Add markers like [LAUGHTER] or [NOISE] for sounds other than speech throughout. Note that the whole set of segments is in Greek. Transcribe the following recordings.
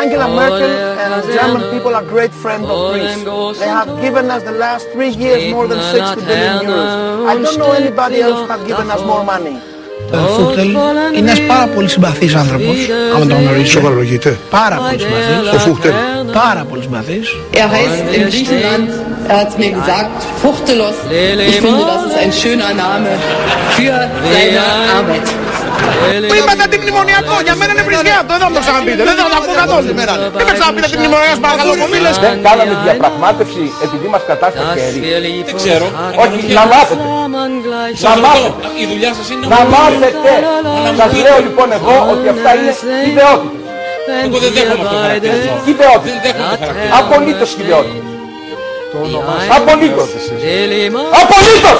Angela Merkel and the German people are great friends of Greece. They have given us the last three years more than 60 billion euros. I don't know anybody else who have given us more money. Ο Φούχτελ είναι ένας πάρα πολύ συμπαθής άνθρωπος, άμα τον γνωρίζετε. Σοβαρολογείτε. Πάρα πολύ συμπαθής. Ο Φούχτελ. Πάρα πολύ συμπαθής. Er heißt in Griechenland, er hat mir gesagt, Fuchtelos. Ich finde, das ist ein schöner Name für seine Arbeit. Που είπατε αντιμνημονιακό, για μένα είναι βρισιάτο, δεν θα το ξαναπείτε, δεν θα το ακούω καθόλου. Δεν με ξαναπείτε αντιμνημονιακό, παρακαλώ, μου μίλες. Δεν κάναμε διαπραγμάτευση επειδή μας κατάστασε χέρι. Δεν ξέρω. Όχι, να μάθετε. Να μάθετε. Η δουλειά σας είναι Να μάθετε. Σας λέω λοιπόν εγώ ότι αυτά είναι ιδεότητες. Εγώ δεν δέχομαι αυτό το χαρακτηρισμό. Δεν Ιδεότητες. δέχομαι το χαρακτηρισμό. Απολύτως ιδεότητες. Απολύτως. Απολύτως.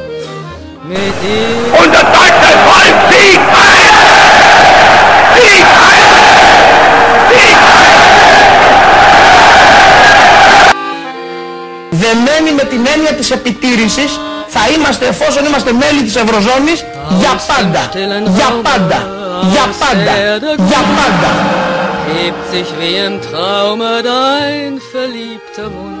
Und das deutsche Volk siegt heil! Siegt heil! Siegt Δεμένοι με την έννοια της επιτήρησης, θα είμαστε εφόσον είμαστε μέλη της Ευρωζώνης για πάντα. Για πάντα. Για πάντα. Για πάντα. hebt sich wie im Traume dein verliebter Mund,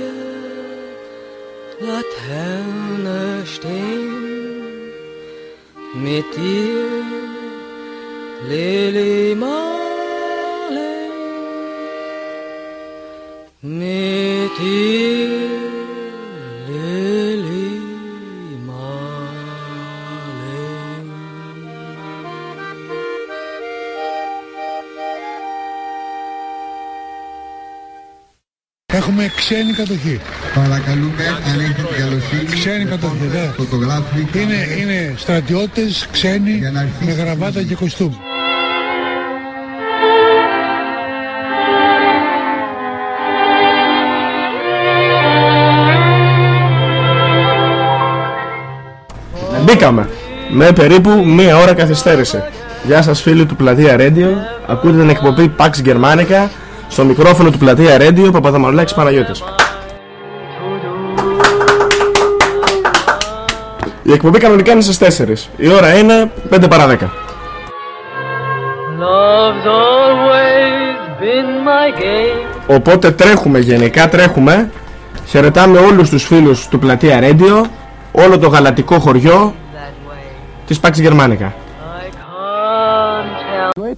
Laterne stehen? Mit dir, Lili Marley. Έχουμε ξένη κατοχή. Παρακαλούμε αν έχετε την καλοσύνη Ξένη κατοχή, ναι. φωτογράφη Είναι, είναι στρατιώτες ξένοι Για να αρχίσει με η γραβάτα συζήτηση. και κοστούμ. Μπήκαμε. Με περίπου μία ώρα καθυστέρηση. Γεια σας φίλοι του Πλατεία Radio Ακούτε την εκπομπή Pax Germanica Στο μικρόφωνο του Πλατεία Radio Παπαδαμαρουλάκης Παναγιώτης. Η εκπομπή κανονικά είναι στις 4 Η ώρα είναι 5 παρά 10 Love's always been my game. Οπότε τρέχουμε γενικά τρέχουμε. Χαιρετάμε όλους τους φίλους του Πλατεία Radio Όλο το γαλατικό χωριό Της Pax Germanica. Το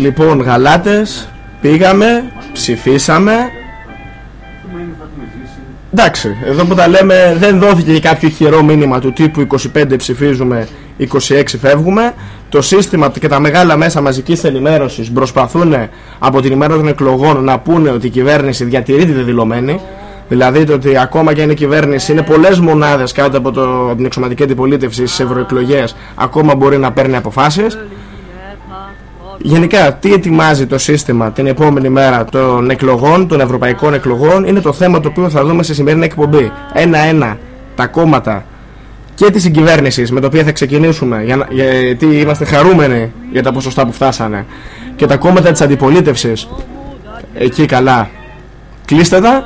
Λοιπόν γαλάτες Πήγαμε Ψηφίσαμε Εντάξει, εδώ που τα λέμε δεν δόθηκε και κάποιο χειρό μήνυμα του τύπου 25 ψηφίζουμε, 26 φεύγουμε. Το σύστημα και τα μεγάλα μέσα μαζικής ενημέρωσης προσπαθούν από την ημέρα των εκλογών να πούνε ότι η κυβέρνηση διατηρείται δεδηλωμένη. Δηλαδή το ότι ακόμα και αν η κυβέρνηση είναι πολλές μονάδες κάτω από, το, από την εξωματική αντιπολίτευση στις ευρωεκλογές ακόμα μπορεί να παίρνει αποφάσεις. Γενικά, τι ετοιμάζει το σύστημα την επόμενη μέρα των εκλογών, των ευρωπαϊκών εκλογών, είναι το θέμα το οποίο θα δούμε στη σημερινή εκπομπή. Ένα-ένα τα κόμματα και της συγκυβέρνησης με το οποίο θα ξεκινήσουμε, για, γιατί είμαστε χαρούμενοι για τα ποσοστά που φτάσανε, και τα κόμματα της αντιπολίτευσης, εκεί καλά, κλείστε τα.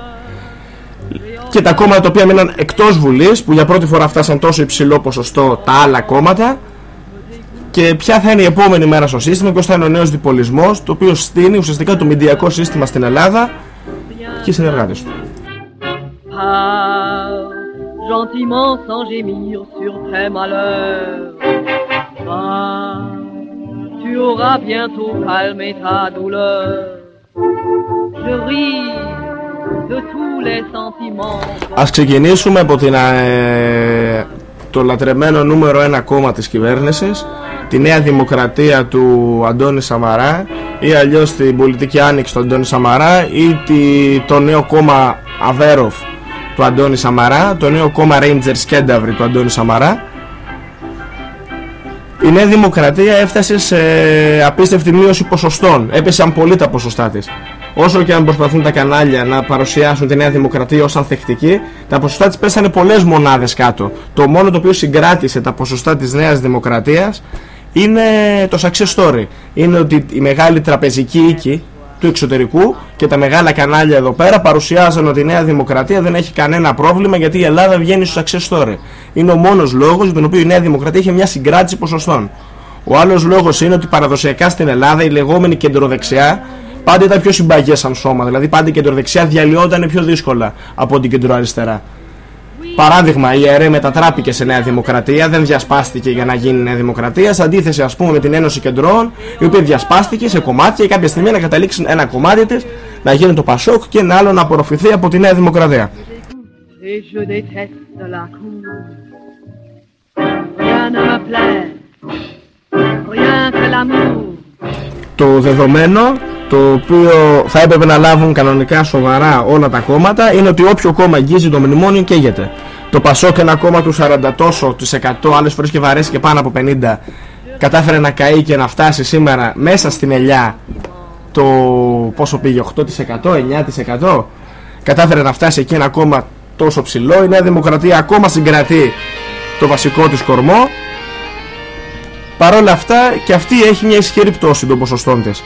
Και τα κόμματα τα οποία μείναν εκτός Βουλής, που για πρώτη φορά φτάσαν τόσο υψηλό ποσοστό τα άλλα κόμματα, και ποια θα είναι η επόμενη μέρα στο σύστημα, ποιο θα είναι ο νέος διπολισμός, το οποίο στείνει ουσιαστικά το μηντιακό σύστημα στην Ελλάδα και οι συνεργάτε του. Pars gentiment sans gémir sur tes malheurs. Pars, tu auras bientôt calmé ta douleur. Je ris de tous les sentiments. Ας ξεκινήσουμε από την, ε, το λατρεμένο νούμερο ένα κόμμα της κυβέρνησης τη Νέα Δημοκρατία του Αντώνη Σαμαρά ή αλλιώς την πολιτική άνοιξη του Αντώνη Σαμαρά ή τη, το νέο κόμμα Αβέροφ του Αντώνη Σαμαρά το νέο κόμμα Rangers Κένταβρη του Αντώνη Σαμαρά. Η Νέα Δημοκρατία έφτασε σε απίστευτη μείωση ποσοστών. Έπεσαν πολύ τα ποσοστά της όσο και αν προσπαθούν τα κανάλια να παρουσιάσουν τη Νέα Δημοκρατία ως ανθεκτική, τα ποσοστά της πέσανε πολλές μονάδες κάτω. Το μόνο το οποίο συγκράτησε τα ποσοστά της Νέας Δημοκρατίας είναι το success story. Είναι ότι η μεγάλη τραπεζική οίκη του εξωτερικού και τα μεγάλα κανάλια εδώ πέρα παρουσιάζαν ότι η Νέα Δημοκρατία δεν έχει κανένα πρόβλημα γιατί η Ελλάδα βγαίνει στο success story. Είναι ο μόνος λόγος για τον οποίο η Νέα Δημοκρατία είχε μια συγκράτηση ποσοστών. Ο άλλος λόγος είναι ότι παραδοσιακά στην Ελλάδα η λεγόμενη κεντροδεξιά πάντα ήταν πιο συμπαγές σαν σώμα. Δηλαδή πάντα η κεντροδεξιά διαλυόταν πιο δύσκολα από την κεντροαριστερά. Παράδειγμα, η ΕΡΕ μετατράπηκε σε Νέα Δημοκρατία, δεν διασπάστηκε για να γίνει Νέα Δημοκρατία. Σε αντίθεση, ας πούμε, με την Ένωση Κεντρών, η οποία διασπάστηκε σε κομμάτια και κάποια στιγμή να καταλήξει ένα κομμάτι της να γίνει το Πασόκ και ένα άλλο να απορροφηθεί από τη Νέα Δημοκρατία. Et je déteste la cour. Rien ne me plaît, rien que l'amour. Το δεδομένο το οποίο θα έπρεπε να λάβουν κανονικά σοβαρά όλα τα κόμματα είναι ότι όποιο κόμμα αγγίζει το μνημόνιο καίγεται. Το Πασόκ ένα κόμμα του 40 τόσο της 100 άλλες φορές και βαρέσει και πάνω από 50 κατάφερε να καεί και να φτάσει σήμερα μέσα στην ελιά το πόσο πήγε 8% 9% κατάφερε να φτάσει εκεί ένα κόμμα τόσο ψηλό. Η Νέα Δημοκρατία ακόμα συγκρατεί το βασικό της κορμό. Παρόλα αυτά και αυτή έχει μια ισχυρή πτώση των ποσοστών της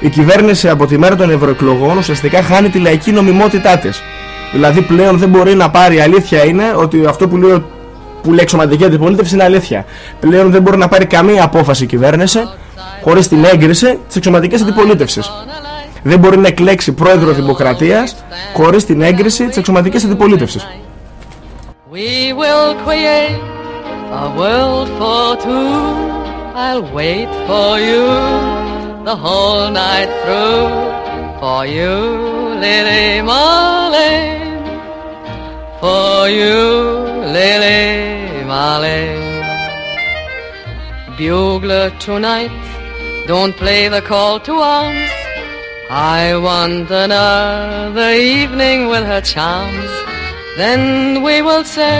η κυβέρνηση από τη μέρα των ευρωεκλογών ουσιαστικά χάνει τη λαϊκή νομιμότητά της. Δηλαδή πλέον δεν μπορεί να πάρει, η αλήθεια είναι ότι αυτό που λέει που λέει εξωματική αντιπολίτευση είναι αλήθεια. Πλέον δεν μπορεί να πάρει καμία απόφαση η κυβέρνηση χωρίς την έγκριση της εξωματικής αντιπολίτευσης. Δεν μπορεί να εκλέξει πρόεδρο δημοκρατίας χωρίς την έγκριση της εξωματικής αντιπολίτευσης. We will create a world for two. I'll wait for you the whole night through. For you, Lily Marlene. For you, Lily Marlene. Bugler tonight, don't play the call to arms. I want another evening with her charms. Then we will say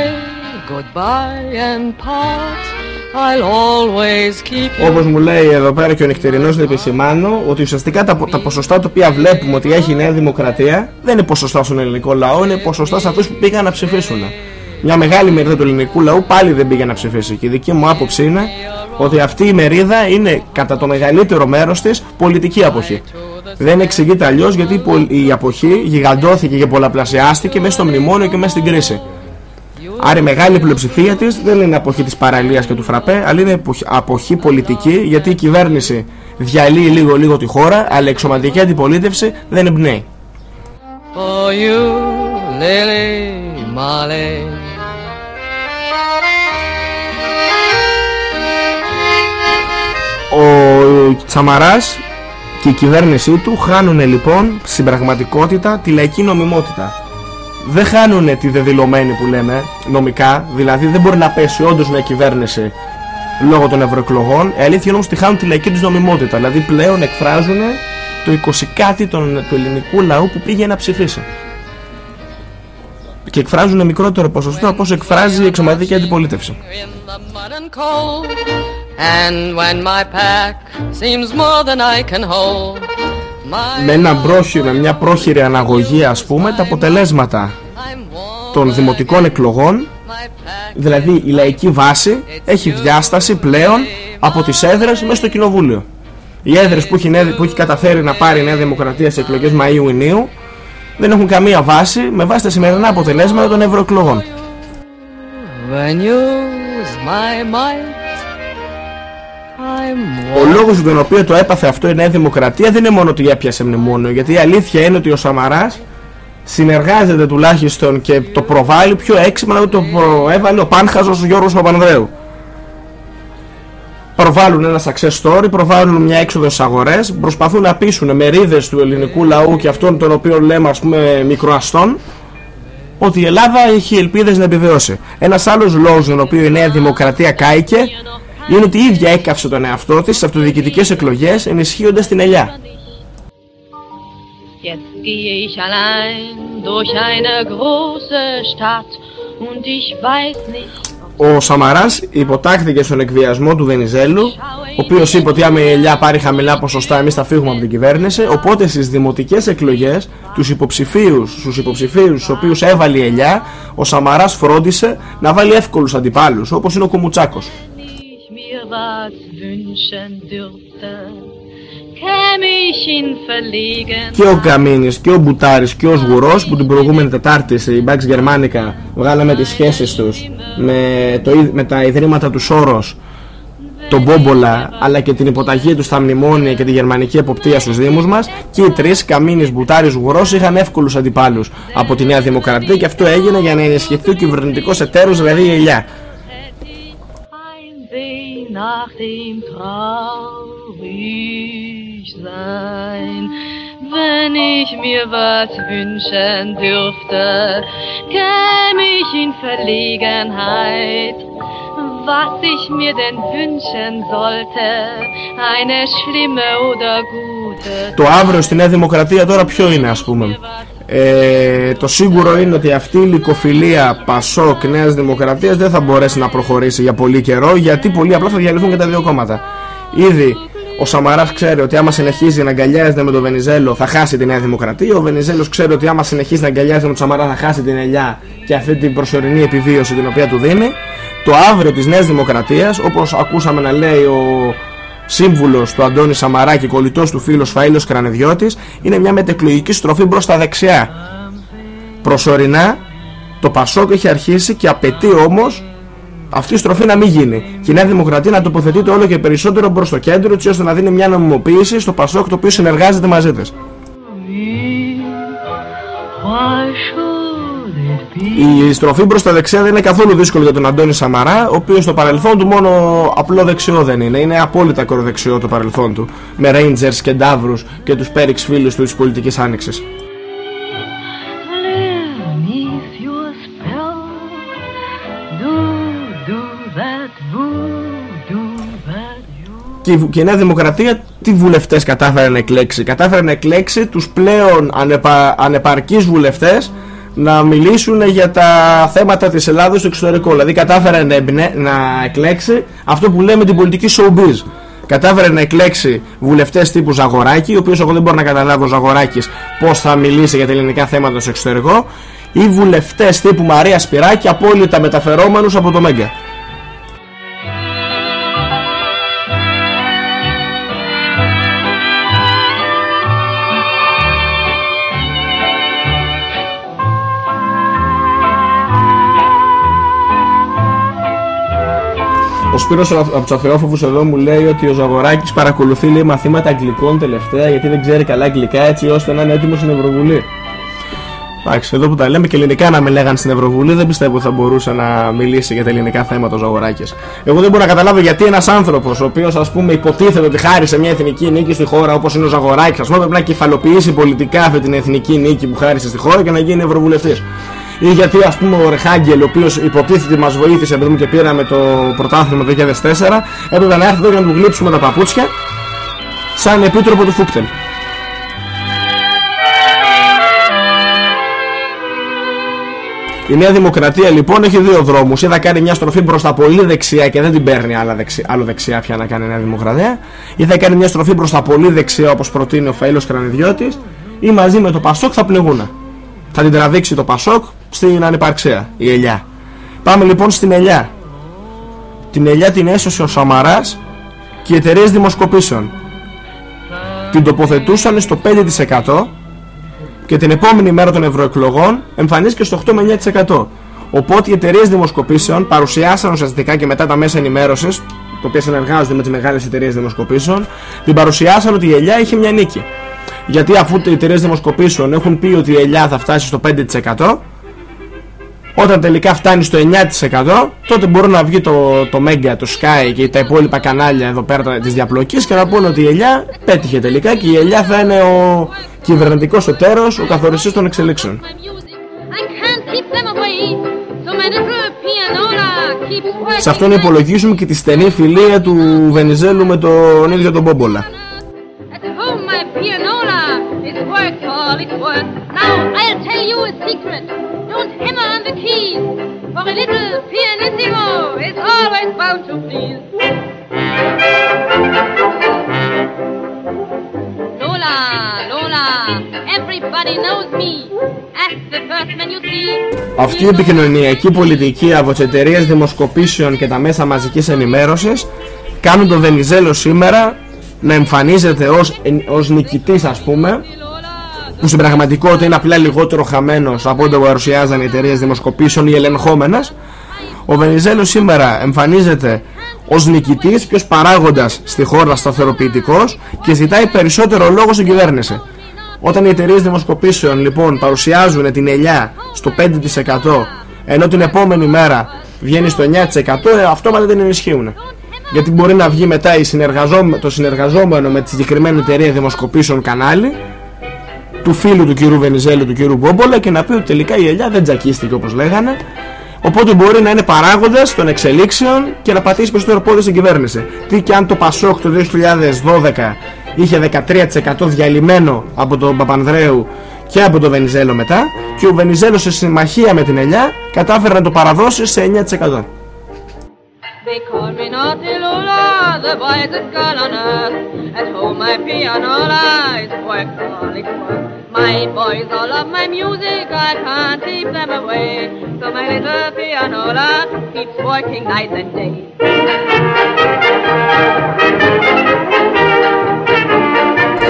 goodbye and part. I'll always keep you. Όπως μου λέει εδώ πέρα και ο νυχτερινός να επισημάνω ότι ουσιαστικά τα, τα ποσοστά τα οποία βλέπουμε ότι έχει η Νέα Δημοκρατία δεν είναι ποσοστά στον ελληνικό λαό, είναι ποσοστά σε αυτούς που πήγαν να ψηφίσουν. Μια μεγάλη μερίδα του ελληνικού λαού πάλι δεν πήγε να ψηφίσει και η δική μου άποψη είναι ότι αυτή η μερίδα είναι κατά το μεγαλύτερο μέρος της πολιτική αποχή. Δεν εξηγείται αλλιώς γιατί η πολ- η αποχή γιγαντώθηκε και πολλαπλασιάστηκε μέσα στο μνημόνιο και μέσα στην κρίση. Άρα η μεγάλη πλειοψηφία της δεν είναι αποχή της παραλίας και του φραπέ, αλλά είναι αποχή- αποχή πολιτική γιατί η κυβέρνηση διαλύει λίγο λίγο τη χώρα, αλλά η εξωματική αντιπολίτευση δεν εμπνέει. For you, Lily Marlene. Ο Τσαμαράς και η κυβέρνησή του χάνουν λοιπόν στην πραγματικότητα τη λαϊκή νομιμότητα. Δεν χάνουν τη δεδηλωμένη που λέμε νομικά, δηλαδή δεν μπορεί να πέσει όντως μια κυβέρνηση λόγω των ευρωεκλογών. Η αλήθεια είναι όμως ότι χάνουν τη λαϊκή τους νομιμότητα, δηλαδή πλέον εκφράζουν το 20 κάτι των- του ελληνικού λαού που πήγε να ψηφίσει. Και εκφράζουν μικρότερο ποσοστό από όσο εκφράζει η εξωματική αντιπολίτευση. mud and cold. And when my pack seems more than I can hold, my με, ένα πρόχειρο, με μια πρόχειρη αναγωγή ας πούμε τα αποτελέσματα των δημοτικών εκλογών δηλαδή η λαϊκή βάση έχει διάσταση πλέον από τις έδρες μέσα στο κοινοβούλιο. Οι έδρες που έχει, νέα- που έχει καταφέρει να πάρει η Νέα Δημοκρατία σε εκλογές Μαΐου-Ινίου δεν έχουν καμία βάση με βάση τα σημερινά αποτελέσματα των ευρωεκλογών Ο λόγος για τον οποίο το έπαθε αυτό η Νέα Δημοκρατία δεν είναι μόνο ότι έπιασε μνημόνιο, γιατί η αλήθεια είναι ότι ο Σαμαράς συνεργάζεται τουλάχιστον και το προβάλλει πιο έξυπνα από το προέβαλε ο Πάνχαζος ο Γιώργος Παπανδρέου. Προβάλλουν ένα success story, προβάλλουν μια έξοδο στις αγορές, προσπαθούν να πείσουν μερίδες του ελληνικού λαού και αυτών των οποίων λέμε ας πούμε μικροαστών, ότι η Ελλάδα έχει ελπίδες να επιβιώσει. Ένας άλλος λόγος τον οποίο η Νέα Δημοκρατία κάηκε είναι ότι η ίδια έκαυσε τον εαυτό της σε αυτοδιοικητικές εκλογές ενισχύοντας την ελιά. Jetzt gehe ich allein durch eine große Stadt und ich weiß nicht, Ο Σαμαράς υποτάχθηκε στον εκβιασμό του Βενιζέλου, ο οποίος είπε ότι άμα η ελιά πάρει χαμηλά ποσοστά εμείς θα φύγουμε από την κυβέρνηση, οπότε στις δημοτικές εκλογές τους υποψηφίους, στους υποψηφίους στους οποίους έβαλε η ελιά, ο Σαμαράς φρόντισε να βάλει εύκολους αντιπάλους, όπως είναι ο Κουμουτσάκος. Ich mir was wünschen dürfte, käme ich in Verlegen. και ο Καμίνης και ο Μπουτάρης και ο Σγουρός που την προηγούμενη Τετάρτη στη Bax Germanica βγάλαμε τις σχέσεις τους με, το, ιδ- με τα ιδρύματα του Σόρος τον Μπόμπολα αλλά και την υποταγή τους στα μνημόνια και τη γερμανική εποπτεία στους Δήμους μας και οι τρεις Καμίνης, Μπουτάρης, Σγουρός είχαν εύκολους αντιπάλους από τη Νέα Δημοκρατία και αυτό έγινε για να ενισχυθεί ο κυβερνητικός εταίρος δηλαδή η ελιά Heimweh nach dem traurig sein. Wenn ich mir was wünschen dürfte, käme ich in Verlegenheit. Was ich mir denn wünschen sollte, eine schlimme oder gute Το αύριο στη Νέα Δημοκρατία τώρα ποιο είναι ας πούμε Ε, Το σίγουρο είναι ότι αυτή η λυκοφιλία Πασόκ Νέας Δημοκρατίας δεν θα μπορέσει να προχωρήσει για πολύ καιρό Γιατί πολύ απλά θα διαλυθούν και τα δύο κόμματα Ήδη ο Σαμαράς ξέρει ότι άμα συνεχίζει να αγκαλιάζεται με τον Βενιζέλο θα χάσει τη Νέα Δημοκρατία. Ο Βενιζέλος ξέρει ότι άμα συνεχίζει να αγκαλιάζεται με τον Σαμαρά θα χάσει την ελιά και αυτή την προσωρινή επιβίωση την οποία του δίνει. Το αύριο της Νέας Δημοκρατίας, όπως ακούσαμε να λέει ο σύμβουλος του Αντώνη Σαμαρά και κολλητός του φίλος Φαΐλος Κρανεδιώτης, είναι μια μετεκλογική στροφή προς τα δεξιά. Προσωρινά το Πασόκ έχει αρχίσει και απαιτεί όμως αυτή η στροφή να μην γίνει. Και η Νέα Δημοκρατία να τοποθετείται όλο και περισσότερο προ το κέντρο, έτσι ώστε να δίνει μια νομιμοποίηση στο Πασόκ το οποίο συνεργάζεται μαζί της. Η στροφή προς τα δεξιά δεν είναι καθόλου δύσκολη για τον Αντώνη Σαμαρά, ο οποίος στο παρελθόν του μόνο απλό δεξιό δεν είναι, είναι απόλυτα κοροδεξιό το παρελθόν του, με Rangers και Νταύρους και τους πέριξ φίλους του της πολιτικής άνοιξης. Και η, και η Νέα Δημοκρατία τι βουλευτές κατάφερε να εκλέξει; Κατάφερε να εκλέξει τους πλέον ανεπα, ανεπαρκείς βουλευτές να μιλήσουν για τα θέματα της Ελλάδος στο εξωτερικό. Δηλαδή κατάφερε να, εμπνε, να εκλέξει αυτό που λέμε την πολιτική showbiz. Κατάφερε να εκλέξει βουλευτές τύπου Ζαγοράκη, ο οποίος εγώ δεν μπορώ να καταλάβω ο Ζαγοράκης πώς θα μιλήσει για τα ελληνικά θέματα στο εξωτερικό, ή βουλευτές τύπου Μαρία Σπυράκη, απόλυτα μεταφερόμενους από το Μέγκα. Σπύρος από τους Αθεόφοβους εδώ μου λέει ότι ο Ζαγοράκης παρακολουθεί λέει, μαθήματα αγγλικών τελευταία γιατί δεν ξέρει καλά αγγλικά έτσι ώστε να είναι έτοιμος στην Ευρωβουλή. Εντάξει, εδώ που τα λέμε και ελληνικά να με λέγαν στην Ευρωβουλή, δεν πιστεύω ότι θα μπορούσε να μιλήσει για τα ελληνικά θέματα ο Ζαγοράκης. Εγώ δεν μπορώ να καταλάβω γιατί ένας άνθρωπος, ο οποίος ας πούμε υποτίθεται ότι χάρισε μια εθνική νίκη στη χώρα όπως είναι ο Ζαγοράκης, ας πούμε πρέπει να κεφαλοποιήσει πολιτικά αυτή την εθνική νίκη που χάρισε στη χώρα και να γίνει Ευρωβουλευτής ή γιατί ας πούμε ο Ρεχάγκελ ο οποίος υποτίθεται μας βοήθησε παιδί μου και πήραμε το πρωτάθλημα το 2004 έπρεπε να έρθει εδώ για να του γλύψουμε τα παπούτσια σαν επίτροπο του Φούκτελ. Η Νέα Δημοκρατία λοιπόν έχει δύο δρόμους ή θα κάνει μια στροφή προς τα πολύ δεξιά και δεν την παίρνει άλλα δεξιά, άλλο δεξιά πια να κάνει η Νέα Δημοκρατία ή θα κάνει μια στροφή προς τα πολύ δεξιά όπως προτείνει ο Φαΐλος Κρανιδιώτης ή μαζί με το Πασόκ θα πνιγούν. Θα την τραβήξει το Πασόκ στην ανυπαρξία, η Ελιά. Πάμε λοιπόν στην Ελιά. Την Ελιά την έσωσε ο Σαμαράς και οι εταιρείες δημοσκοπήσεων. Την τοποθετούσαν στο 5% και την επόμενη μέρα των ευρωεκλογών εμφανίστηκε στο 8 με 9%. Οπότε οι εταιρείες δημοσκοπήσεων παρουσιάσαν ουσιαστικά και μετά τα μέσα ενημέρωσης, τα οποία συνεργάζονται με τις μεγάλες εταιρείες δημοσκοπήσεων, την παρουσιάσαν ότι η Ελιά είχε μια νίκη. Γιατί αφού οι εταιρείες δημοσκοπήσεων έχουν πει ότι η Ελιά θα φτάσει στο 5%, όταν τελικά φτάνει στο 9% τότε μπορεί να βγει το, το Mega, το Sky και τα υπόλοιπα κανάλια εδώ πέρα της διαπλοκής και να πούνε ότι η Ελιά πέτυχε τελικά και η Ελιά θα είναι ο κυβερνητικός εταίρος, ο καθοριστής των εξελίξεων. Σε αυτόν υπολογίζουμε και τη στενή φιλία του Βενιζέλου με τον ίδιο τον Μπόμπολα. Now I'll tell you a secret. Don't hammer on the keys, for a little pianissimo is always bound to please. Lola, Lola, everybody knows me. Ask the first man you see. Αυτή η επικοινωνιακή πολιτική από τις εταιρείες δημοσκοπήσεων και τα μέσα μαζικής ενημέρωσης κάνουν τον Βενιζέλο σήμερα να εμφανίζεται ως, ως νικητής ας πούμε που στην πραγματικότητα είναι απλά λιγότερο χαμένος από ό,τι παρουσιάζαν οι εταιρείες δημοσκοπήσεων ή ελεγχόμενες, ο Βενιζέλος σήμερα εμφανίζεται ως νικητής και ως παράγοντας στη χώρα σταθεροποιητικός και ζητάει περισσότερο λόγο στην κυβέρνηση. Όταν οι εταιρείες δημοσκοπήσεων λοιπόν παρουσιάζουν την ελιά στο 5% ενώ την επόμενη μέρα βγαίνει στο 9% ε, αυτόματα δεν ενισχύουν. Γιατί μπορεί να βγει μετά το συνεργαζόμενο με τη συγκεκριμένη εταιρεία δημοσκοπήσεων κανάλι του φίλου του κύριου Βενιζέλου, του κύριου Μπόμπολα και να πει ότι τελικά η ελιά δεν τζακίστηκε όπως λέγανε. Οπότε μπορεί να είναι παράγοντας των εξελίξεων και να πατήσει περισσότερο πόδι στην κυβέρνηση. Τι και αν το Πασόκ το 2012 είχε 13% διαλυμένο από τον Παπανδρέου και από τον Βενιζέλο μετά και ο Βενιζέλος σε συμμαχία με την ελιά κατάφερε να το παραδώσει σε 9% They call me naughty Lola, the brightest girl on earth. At home my pianola is work, work, work. My boys all love my music, I can't keep them away. So my little pianola keeps working night and day.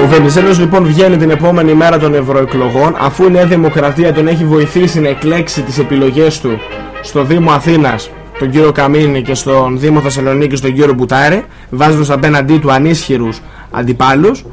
Ο Βενιζέλος λοιπόν βγαίνει την επόμενη μέρα των ευρωεκλογών αφού η Νέα Δημοκρατία τον έχει βοηθήσει να εκλέξει τις επιλογές του στο Δήμο Αθήνας τον κύριο Καμίνη και στον Δήμο Θεσσαλονίκη τον κύριο Μπουτάρη, βάζοντας απέναντί του ανίσχυρους αντιπάλους.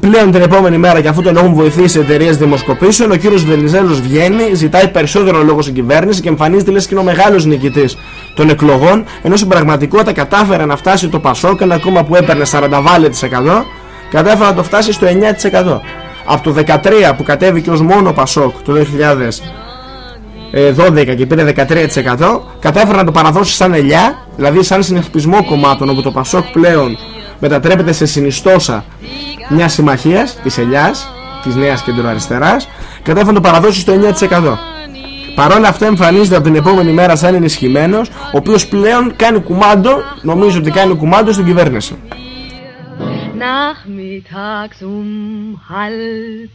Πλέον την επόμενη μέρα, και αφού τον έχουν βοηθήσει εταιρείες δημοσκοπήσεων, ο κύριος Βενιζέλος βγαίνει, ζητάει περισσότερο λόγο στην κυβέρνηση και εμφανίζεται λες και είναι ο μεγάλος νικητής των εκλογών, ενώ στην πραγματικότητα κατάφερε να φτάσει το Πασόκ, ένα κόμμα που έπαιρνε 40 κατάφερε να το φτάσει στο 9%. Από το 13 που κατέβηκε ως μόνο Πασόκ το 2012 και πήρε 13% κατάφερε να το παραδώσει σαν ελιά δηλαδή σαν συνεχισμό κομμάτων όπου το Πασόκ πλέον μετατρέπεται σε συνιστόσα μιας συμμαχίας της ελιάς της νέας κεντροαριστεράς. Κατάφερε να το παραδώσει στο 9% Παρ' όλα αυτά εμφανίζεται από την επόμενη μέρα σαν ενισχυμένος, ο οποίος πλέον κάνει κουμάντο, νομίζω ότι κάνει κουμάντο στην κυβέρνηση. Nachmittags um halb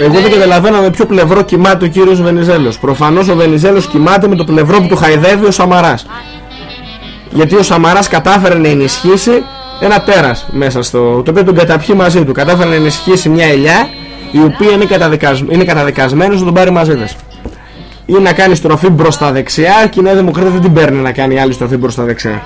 Εγώ δεν καταλαβαίνω με ποιο πλευρό κοιμάται ο κύριος Βενιζέλος. Προφανώς ο Βενιζέλος κοιμάται με το πλευρό που του χαϊδεύει ο Σαμαράς. Γιατί ο Σαμαράς κατάφερε να ενισχύσει ένα τέρας μέσα στο... το οποίο τον καταπιεί μαζί του. Κατάφερε να ενισχύσει μια ελιά η οποία είναι, καταδικασ... είναι καταδικασμένος να τον πάρει μαζί της ή να κάνει στροφή προς τα δεξιά και η Νέα Δημοκρατία δεν την παίρνει να κάνει άλλη στροφή προς τα δεξιά.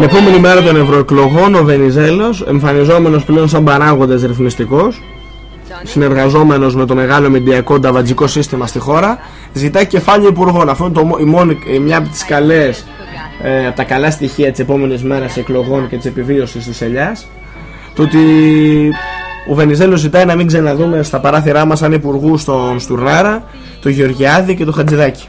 Την επόμενη μέρα των ευρωεκλογών ο Βενιζέλος, εμφανιζόμενος πλέον σαν παράγοντας ρυθμιστικός, συνεργαζόμενος με το μεγάλο μεντιακό νταβατζικό σύστημα στη χώρα, ζητάει κεφάλαιο υπουργών. Αυτό είναι το, η μόνη, μια από τις καλές, ε, από τα καλά στοιχεία της επόμενης μέρας εκλογών και της επιβίωσης της ελιάς, το ότι ο Βενιζέλος ζητάει να μην ξαναδούμε στα παράθυρά μας σαν υπουργούς τον Στουρνάρα, τον Γεωργιάδη και τον Χατζηδάκη.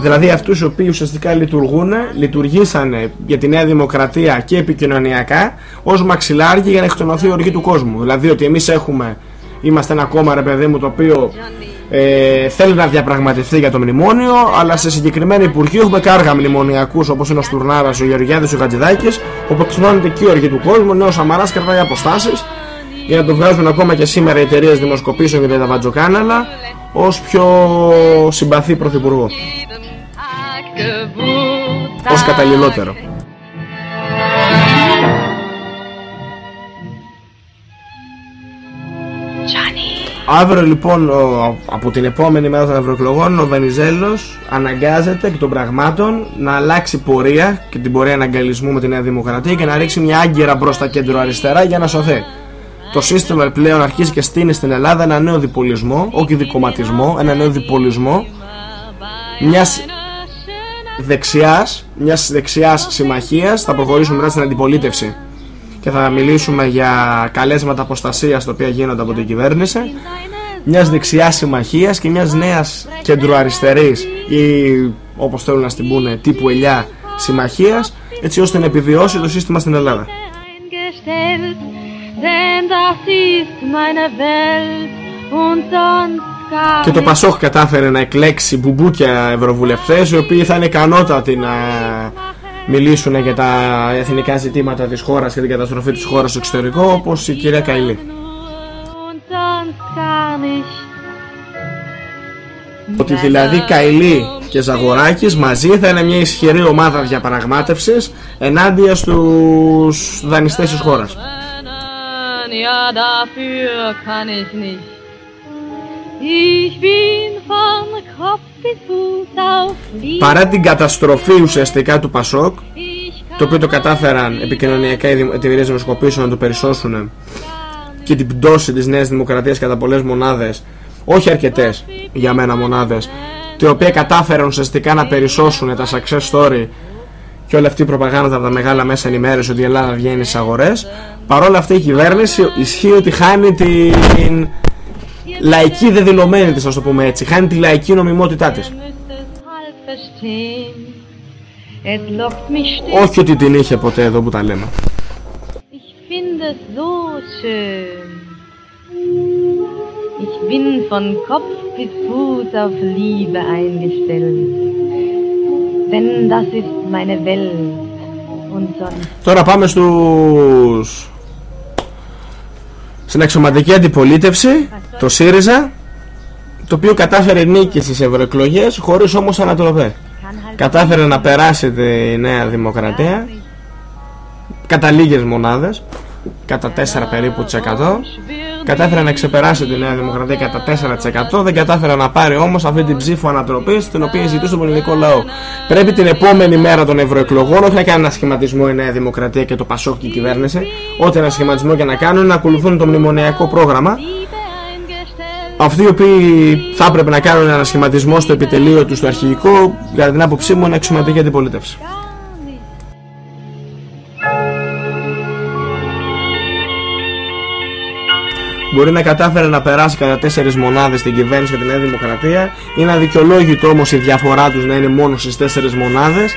Δηλαδή αυτούς οι οποίοι ουσιαστικά λειτουργούν, λειτουργήσανε για τη Νέα Δημοκρατία και επικοινωνιακά ως μαξιλάρια για να εκτονωθεί η οργή του κόσμου. Δηλαδή ότι εμείς έχουμε, είμαστε ένα κόμμα ρε παιδί μου το οποίο ε, θέλει να διαπραγματευτεί για το μνημόνιο, αλλά σε συγκεκριμένη υπουργείο έχουμε κάργα μνημονιακούς όπως είναι ο Στουρνάρας, ο Γεωργιάδης, ο Κατζηδάκης, όπου εκτονώνεται και η οργή του κόσμου, νέος Σαμαράς κρατάει αποστάσεις για να το βγάζουν ακόμα και σήμερα οι εταιρείες δημοσκοπήσεων και τα βατζοκάναλα ως πιο συμπαθή πρωθυπουργό. Ως καταλληλότερο. Αύριο λοιπόν από την επόμενη μέρα των ευρωεκλογών ο Βενιζέλος αναγκάζεται εκ των πραγμάτων να αλλάξει πορεία και την πορεία αναγκαλισμού με τη Νέα Δημοκρατία και να ρίξει μια άγκυρα προς τα κέντρο αριστερά για να σωθεί το σύστημα πλέον αρχίζει και στείνει στην Ελλάδα ένα νέο διπολισμό, όχι δικοματισμό, ένα νέο διπολισμό μιας δεξιάς, μιας δεξιάς συμμαχίας. Θα προχωρήσουμε μετά στην αντιπολίτευση και θα μιλήσουμε για καλέσματα αποστασίας τα οποία γίνονται από την κυβέρνηση μιας δεξιάς συμμαχίας και μιας νέας κεντροαριστερής ή όπως θέλουν να στην πούνε τύπου ελιά συμμαχίας έτσι ώστε να επιβιώσει το σύστημα στην Ελλάδα. Και το Πασόκ κατάφερε να εκλέξει μπουμπούκια ευρωβουλευτές οι οποίοι θα είναι ικανότατοι να μιλήσουν για τα εθνικά ζητήματα της χώρας και την καταστροφή της χώρας στο εξωτερικό όπως η κυρία Καηλή. Ότι δηλαδή Καηλή και Ζαγοράκης μαζί θα είναι μια ισχυρή ομάδα διαπραγμάτευσης ενάντια στους δανειστές της χώρας. Παρά την καταστροφή ουσιαστικά του Πασόκ, το οποίο το κατάφεραν επικοινωνιακά οι εταιρείε δημοσκοπήσεων να το περισσώσουν και την πτώση της Νέας Δημοκρατίας κατά πολλές μονάδες, όχι αρκετές για μένα μονάδες, τα οποία κατάφεραν ουσιαστικά να περισσώσουν τα success story και όλη αυτή η προπαγάνδα από τα μεγάλα μέσα ενημέρωση ότι η Ελλάδα βγαίνει στις αγορές. Παρόλα αυτή η κυβέρνηση ισχύει ότι χάνει την λαϊκή δεδηλωμένη της, ας το πούμε έτσι. Χάνει τη λαϊκή νομιμότητά της. Όχι ότι την είχε ποτέ εδώ που τα λέμε. Ich bin von Kopf bis Fuß auf Liebe eingestellt. Denn das ist meine Welt und sonst. Τώρα πάμε στους... στην εξωματική αντιπολίτευση, το ΣΥΡΙΖΑ, το οποίο κατάφερε νίκη στις ευρωεκλογές χωρίς όμως ανατροπέ. Κατάφερε να περάσει τη Νέα Δημοκρατία κατά λίγες μονάδες, κατά 4 περίπου τς εκατό. Κατάφερε να ξεπεράσει τη Νέα Δημοκρατία κατά 4%, δεν κατάφερε να πάρει όμως αυτή την ψήφο ανατροπή την οποία ζητούσε τον ελληνικό λαό. Πρέπει την επόμενη μέρα των ευρωεκλογών όχι να κάνει ένα σχηματισμό η Νέα Δημοκρατία και το Πασόκ και η κυβέρνηση, ό,τι ένα σχηματισμό και να κάνουν, να ακολουθούν το μνημονιακό πρόγραμμα αυτοί οι οποίοι θα έπρεπε να κάνουν ένα σχηματισμό στο επιτελείο τους στο αρχηγικό, για την άποψή μου, είναι αξιωματική αντιπολίτευση. Μπορεί να κατάφερε να περάσει κατά τέσσερις μονάδες την κυβέρνηση και τη Νέα Δημοκρατία. Είναι αδικαιολόγητο όμως η διαφορά τους να είναι μόνο στις τέσσερις μονάδες.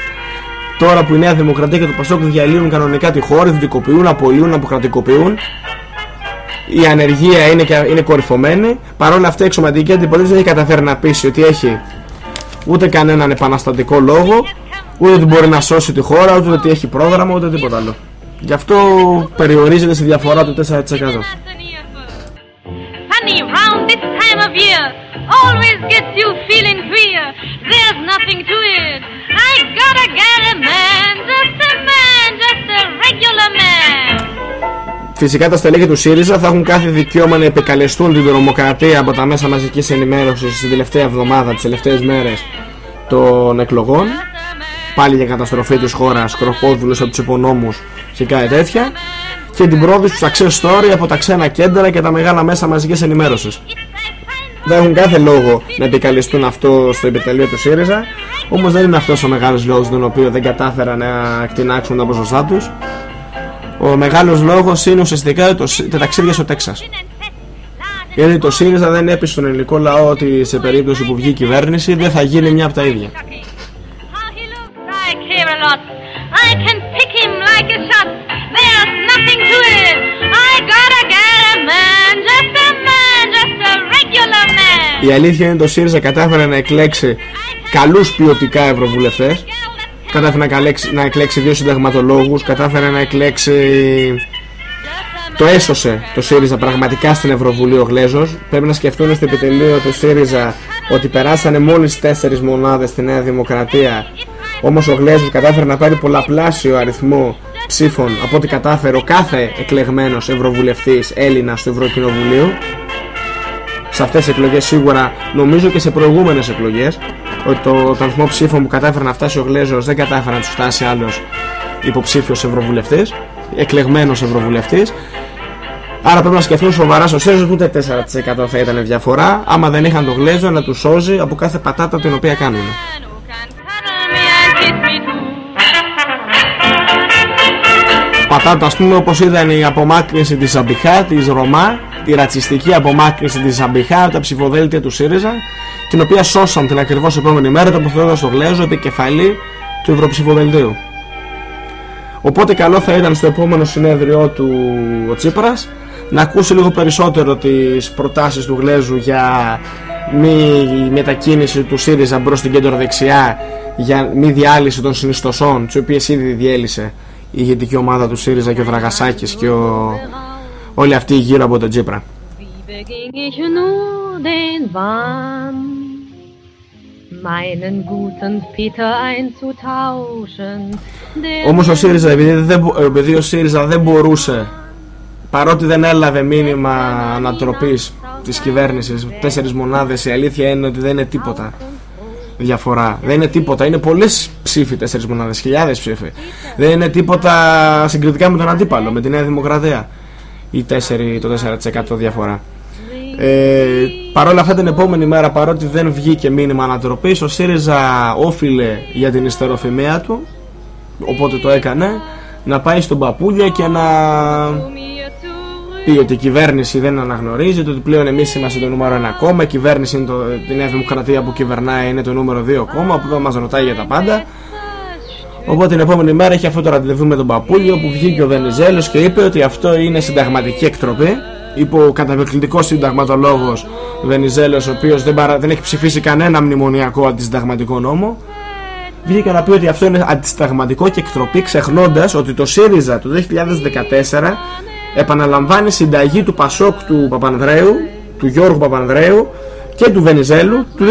Τώρα που η Νέα Δημοκρατία και το Πασόκ διαλύουν κανονικά τη χώρα, δυτικοποιούν, απολύουν, αποκρατικοποιούν, η ανεργία είναι, και, είναι κορυφωμένη. Παρόλα αυτά η εξωματική αντιπολίτευση δεν έχει καταφέρει να πείσει ότι έχει ούτε κανέναν επαναστατικό λόγο, ούτε ότι μπορεί να σώσει τη χώρα, ούτε ότι έχει πρόγραμμα, ούτε τίποτα άλλο. Γι' αυτό περιορίζεται στη διαφορά του 4%. Honey, round this time of year always gets you feeling queer. There's nothing to it. I gotta get a man, just a man, just a regular man. Φυσικά τα στελέχη του ΣΥΡΙΖΑ θα έχουν κάθε δικαίωμα να επικαλεστούν την τρομοκρατία από τα μέσα μαζικής ενημέρωσης στην τελευταία εβδομάδα, τις τελευταίες μέρες των εκλογών. Πάλι για καταστροφή της χώρας, κροκόδουλους από τους υπονόμους και κάτι τέτοια. Και την πρόοδο του success story από τα ξένα κέντρα και τα μεγάλα μέσα μαζικής ενημέρωσης. Δεν έχουν κάθε λόγο να επικαλεστούν αυτό στο επιτελείο του ΣΥΡΙΖΑ, όμως δεν είναι αυτός ο μεγάλος λόγος τον οποίο δεν κατάφεραν να εκτινάξουν τα ποσοστά τους. Ο μεγάλος λόγος είναι ουσιαστικά το, τα ταξίδια στο Τέξας. Γιατί το ΣΥΡΙΖΑ δεν έπεισε στον ελληνικό λαό ότι σε περίπτωση που βγει η κυβέρνηση δεν θα γίνει μια από τα ίδια. I care a lot. I can pick him like a shot. There's nothing to it. I gotta get a man, just a man, Η αλήθεια είναι το ΣΥΡΙΖΑ κατάφερε να εκλέξει καλούς ποιοτικά ευρωβουλευτές. Κατάφερε να, καλέξει, να εκλέξει δύο συνταγματολόγους κατάφερε να εκλέξει το έσωσε το ΣΥΡΙΖΑ πραγματικά στην Ευρωβουλή ο Γλέζος. Πρέπει να σκεφτούν στο επιτελείο του ΣΥΡΙΖΑ ότι περάσανε μόλις τέσσερις μονάδες στη Νέα Δημοκρατία. Όμως ο Γλέζος κατάφερε να πάρει πολλαπλάσιο αριθμό ψήφων από ό,τι κατάφερε ο κάθε εκλεγμένος Ευρωβουλευτής Έλληνας του Ευρωκοινοβουλίου σε αυτές τις εκλογές σίγουρα νομίζω και σε προηγούμενες εκλογές ότι το, το αριθμό ψήφων που κατάφερε να φτάσει ο Γλέζος δεν κατάφερε να τους φτάσει άλλος υποψήφιος ευρωβουλευτής εκλεγμένος ευρωβουλευτής Άρα πρέπει να σκεφτούν σοβαρά στο ΣΥΡΙΖΑ ούτε 4% θα ήταν διαφορά άμα δεν είχαν το Γλέζο να τους σώζει από κάθε πατάτα την οποία κάνουν. Πατάτα ας πούμε όπως είδαν η απομάκρυνση της Ζαμπιχά, της Ρωμά, τη ρατσιστική απομάκρυνση της Ζαμπιχά από τα ψηφοδέλτια του ΣΥΡΙΖΑ την οποία σώσαν την ακριβώς επόμενη μέρα τοποθετώντας το Γλέζο επικεφαλή του Ευρωψηφοδελτίου. Οπότε καλό θα ήταν στο επόμενο συνέδριο του ο Τσίπρας να ακούσει λίγο περισσότερο τις προτάσεις του Γλέζου για μη μετακίνηση του ΣΥΡΙΖΑ μπρος στην κέντρο δεξιά για μη διάλυση των συνιστοσών τις οποίες ήδη διέλυσε η ηγετική ομάδα του ΣΥΡΙΖΑ και ο Δραγασάκης και ο... όλοι αυτοί γύρω από τον Τσίπρα. Beging ich nur den Wahn, meinen guten Peter einzutauschen. der Όμως ο ΣΥΡΙΖΑ επειδή, δεν, μπο- επειδή ο ΣΥΡΙΖΑ δεν μπορούσε παρότι δεν έλαβε μήνυμα ανατροπής της κυβέρνησης τέσσερις μονάδες η αλήθεια είναι ότι δεν είναι τίποτα διαφορά δεν είναι τίποτα, είναι πολλές ψήφοι τέσσερις μονάδες, χιλιάδες ψήφοι δεν είναι τίποτα συγκριτικά με τον αντίπαλο με τη Νέα Δημοκρατία η 4, το 4% διαφορά. Ε, Παρ' όλα αυτά την επόμενη μέρα παρότι δεν βγήκε μήνυμα ανατροπής ο ΣΥΡΙΖΑ όφιλε για την ιστεροφημία του οπότε το έκανε να πάει στον Παπούλια και να πει ότι η κυβέρνηση δεν αναγνωρίζει ότι πλέον εμείς είμαστε το νούμερο 1 κόμμα η κυβέρνηση είναι το, η Νέα Δημοκρατία που κυβερνάει είναι το νούμερο 2 κόμμα που δεν μας ρωτάει για τα πάντα Οπότε την επόμενη μέρα έχει αυτό το ραντεβού με τον Παπούλιο που βγήκε ο Βενιζέλος και είπε ότι αυτό είναι συνταγματική εκτροπή. Είπε ο καταπληκτικός συνταγματολόγος Βενιζέλος ο οποίος δεν, παρα... δεν έχει ψηφίσει κανένα μνημονιακό αντισυνταγματικό νόμο. Βγήκε να πει ότι αυτό είναι αντισυνταγματικό και εκτροπή ξεχνώντας ότι το ΣΥΡΙΖΑ το 2014 επαναλαμβάνει συνταγή του Πασόκ του Παπανδρέου του Γιώργου Παπανδρέου και του Βενιζέλου του 2009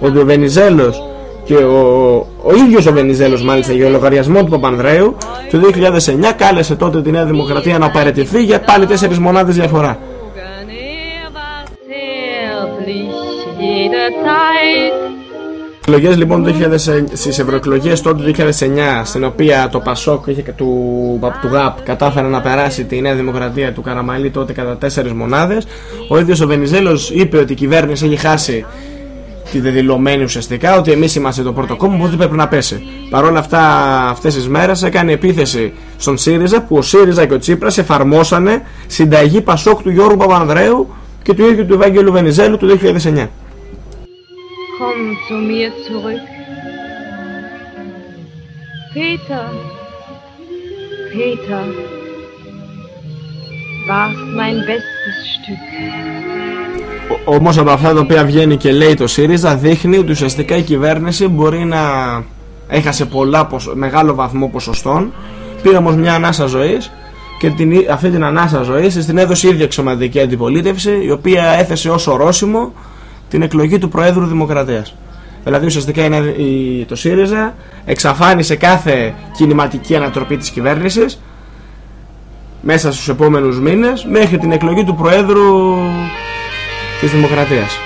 ότι ο Βενιζέλος και ο, ο ίδιος ο Βενιζέλος μάλιστα για λογαριασμό του Παπανδρέου το 2009 κάλεσε τότε τη Νέα Δημοκρατία να παραιτηθεί για πάλι τέσσερις μονάδες διαφορά. Εκλογές λοιπόν το 2000, στις ευρωεκλογές τότε το 2009 στην οποία το Πασόκ είχε, του, του ΓΑΠ κατάφερε να περάσει τη Νέα Δημοκρατία του Καραμαλή τότε κατά τέσσερις μονάδες ο ίδιος ο Βενιζέλος είπε ότι η κυβέρνηση έχει χάσει τη δεδηλωμένη ουσιαστικά ότι εμείς είμαστε το πρώτο κόμμα οπότε πρέπει να πέσει. Παρ' όλα αυτά αυτές τις μέρες έκανε επίθεση στον ΣΥΡΙΖΑ που ο ΣΥΡΙΖΑ και ο Τσίπρας εφαρμόσανε συνταγή Πασόκ του Γιώργου Παπανδρέου και του ίδιου του Ευάγγελου Βενιζέλου του 2009. Komm zu mir zurück. Peter, Peter, warst mein bestes Stück. Όμως από αυτά τα οποία βγαίνει και λέει το ΣΥΡΙΖΑ δείχνει ότι ουσιαστικά η κυβέρνηση μπορεί να έχασε πολλά, μεγάλο βαθμό ποσοστών πήρε όμως μια ανάσα ζωής και την, αυτή την ανάσα ζωής την έδωσε η ίδια εξωματική αντιπολίτευση η οποία έθεσε ως ορόσημο την εκλογή του Προέδρου Δημοκρατίας. Δηλαδή ουσιαστικά είναι η, το ΣΥΡΙΖΑ εξαφάνισε κάθε κινηματική ανατροπή της κυβέρνησης μέσα στους επόμενους μήνες μέχρι την εκλογή του Προέδρου της Δημοκρατίας.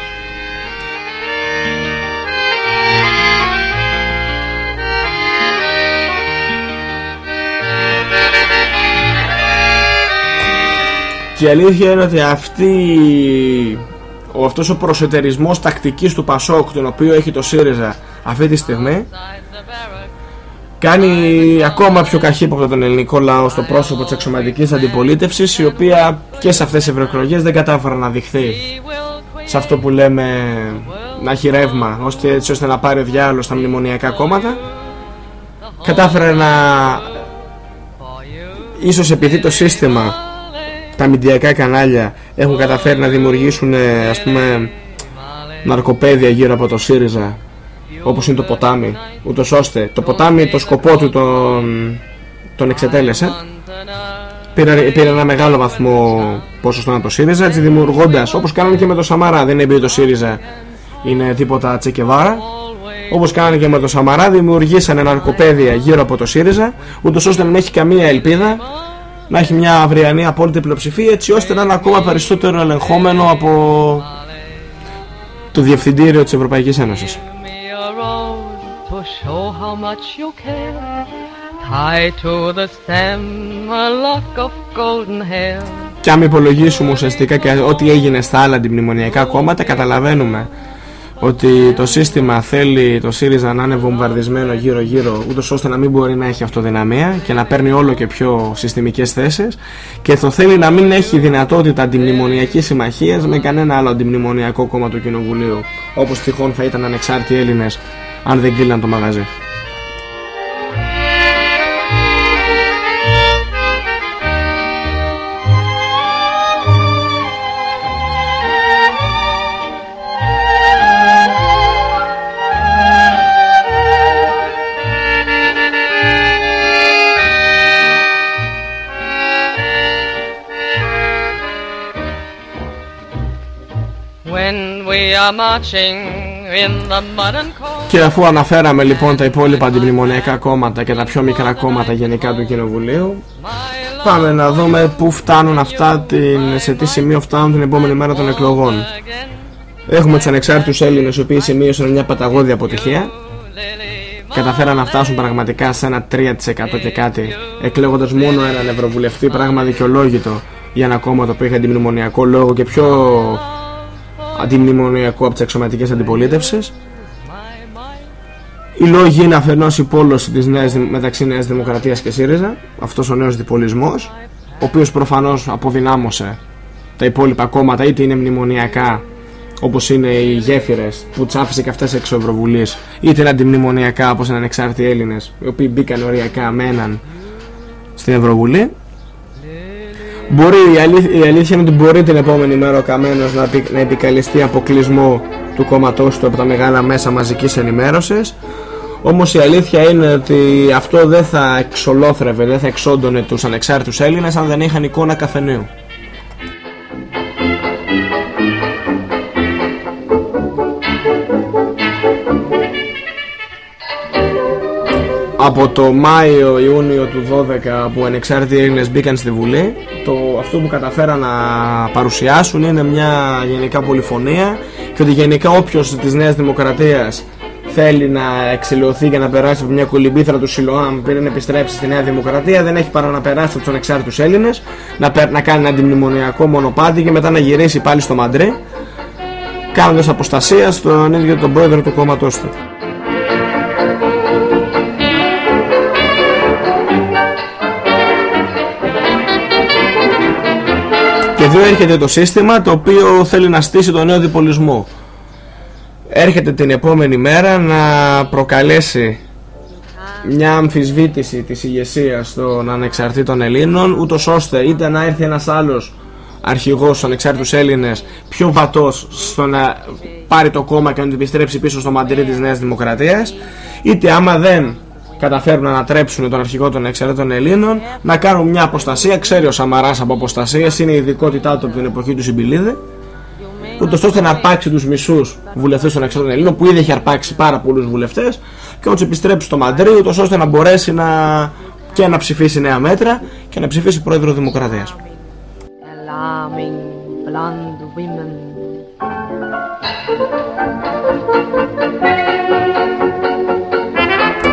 Και η αλήθεια είναι ότι αυτή ο, αυτός ο προσετερισμός τακτικής του Πασόκ τον οποίο έχει το ΣΥΡΙΖΑ αυτή τη στιγμή κάνει ακόμα πιο καχύποπτο τον ελληνικό λαό στο πρόσωπο της εξωματικής αντιπολίτευσης η οποία και σε αυτές τις ευρωεκλογές δεν κατάφερε να δειχθεί σε αυτό που λέμε να έχει ρεύμα ώστε, έτσι ώστε να πάρει διάλογος στα μνημονιακά κόμματα. Κατάφερε να ίσως επειδή το σύστημα τα μηντιακά κανάλια έχουν καταφέρει να δημιουργήσουν ας πούμε ναρκοπαίδια γύρω από το ΣΥΡΙΖΑ όπως είναι το ποτάμι ούτως ώστε το ποτάμι το σκοπό του τον, τον εξετέλεσε πήρε, πήρε ένα μεγάλο βαθμό ποσοστό από το ΣΥΡΙΖΑ έτσι δημιουργώντας όπως κάνανε και με το Σαμαρά δεν είναι ότι το ΣΥΡΙΖΑ είναι τίποτα τσεκεβάρα όπως κάνανε και με το Σαμαρά δημιουργήσανε ναρκοπαίδια γύρω από το ΣΥΡΙΖΑ ούτως ώστε να μην έχει καμία ελπίδα να έχει μια αυριανή απόλυτη πλειοψηφία έτσι ώστε να είναι ακόμα περισσότερο ελεγχόμενο από το Διευθυντήριο της Ευρωπαϊκής Ένωσης. Και αν υπολογίσουμε ουσιαστικά και ό,τι έγινε στα άλλα αντιμνημονιακά κόμματα καταλαβαίνουμε ότι το σύστημα θέλει το ΣΥΡΙΖΑ να είναι βομβαρδισμένο γύρω γύρω ούτως ώστε να μην μπορεί να έχει αυτοδυναμία και να παίρνει όλο και πιο συστημικές θέσεις. Και το θέλει να μην έχει δυνατότητα αντιμνημονιακής συμμαχίας με κανένα άλλο αντιμνημονιακό κόμμα του Κοινοβουλίου όπως τυχόν θα ήταν ανεξάρτητοι Έλληνες αν δεν κλείναν το μαγαζί. Και αφού αναφέραμε λοιπόν τα υπόλοιπα αντιμνημονιακά κόμματα και τα πιο μικρά κόμματα γενικά του Κοινοβουλίου Πάμε να δούμε πού φτάνουν αυτά, την, σε τι σημείο φτάνουν την επόμενη μέρα των εκλογών. Έχουμε τους ανεξάρτητους Έλληνες οι οποίοι σημείωσαν μια παταγώδη αποτυχία. Καταφέραν να φτάσουν πραγματικά σε ένα 3% και κάτι Εκλέγοντας μόνο έναν ευρωβουλευτή πράγμα δικαιολόγητο για ένα κόμμα το οποίο είχε αντιμνημονιακό λόγο και πιο αντιμνημονιακό από τις αξιωματικέ αντιπολίτευσει. Οι λόγοι είναι αφενός η πόλωση της νέας, μεταξύ Νέας Δημοκρατίας και ΣΥΡΙΖΑ, αυτός ο νέος διπολισμός, ο οποίος προφανώς αποδυνάμωσε τα υπόλοιπα κόμματα, είτε είναι μνημονιακά όπως είναι οι γέφυρες που τις άφησε και αυτές εξω Ευρωβουλής, είτε είναι αντιμνημονιακά όπως είναι ανεξάρτητοι Έλληνες, οι οποίοι μπήκαν οριακά με έναν στην Ευρωβουλή. Μπορεί, η, αλήθεια, η αλήθεια είναι ότι μπορεί την επόμενη μέρα ο Καμένος να, επι- να επικαλεστεί αποκλεισμό του κόμματός του από τα μεγάλα μέσα μαζικής ενημέρωσης όμως η αλήθεια είναι ότι αυτό δεν θα εξολόθρευε, δεν θα εξόντωνε τους ανεξάρτητους Έλληνες αν δεν είχαν εικόνα καφενείου. Από το Μάιο-Ιούνιο του 12 που ανεξάρτητοι Έλληνες μπήκαν στη Βουλή το, αυτό που καταφέραν να παρουσιάσουν είναι μια γενικά πολυφωνία και ότι γενικά όποιος της Νέας Δημοκρατίας θέλει να εξηλωθεί και να περάσει από μια κολυμπήθρα του Σιλοάμ πριν να επιστρέψει στη Νέα Δημοκρατία δεν έχει παρά να περάσει από τους ανεξάρτητους Έλληνες να, πε- να κάνει ένα αντιμνημονιακό μονοπάτι και μετά να γυρίσει πάλι στο Μαντρί κάνοντας αποστασία στον ίδιο τον πρόεδρο του κόμματός του. Εδώ έρχεται το σύστημα το οποίο θέλει να στήσει τον νέο διπολισμό. Έρχεται την επόμενη μέρα να προκαλέσει μια αμφισβήτηση της ηγεσίας των ανεξαρτήτων Ελλήνων ούτως ώστε είτε να έρθει ένας άλλος αρχηγός στους ανεξάρτητους Έλληνες πιο βατός στο να πάρει το κόμμα και να το επιστρέψει πίσω στο μαντρί της Νέας Δημοκρατίας είτε άμα δεν καταφέρουν να ανατρέψουν τον αρχηγό των εξαιρετών Ελλήνων να κάνουν μια αποστασία, ξέρει ο Σαμαράς από αποστασίες είναι η ειδικότητά του από την εποχή του Συμπιλίδη ούτως ώστε να αρπάξει τους μισούς βουλευτές των εξωτερικών Ελλήνων που ήδη έχει αρπάξει πάρα πολλούς βουλευτές και να τους επιστρέψει στο Μαντρί, ούτως ώστε να μπορέσει να και να ψηφίσει νέα μέτρα και να ψηφίσει πρόεδρο Δημοκρατίας. alarming blonde women.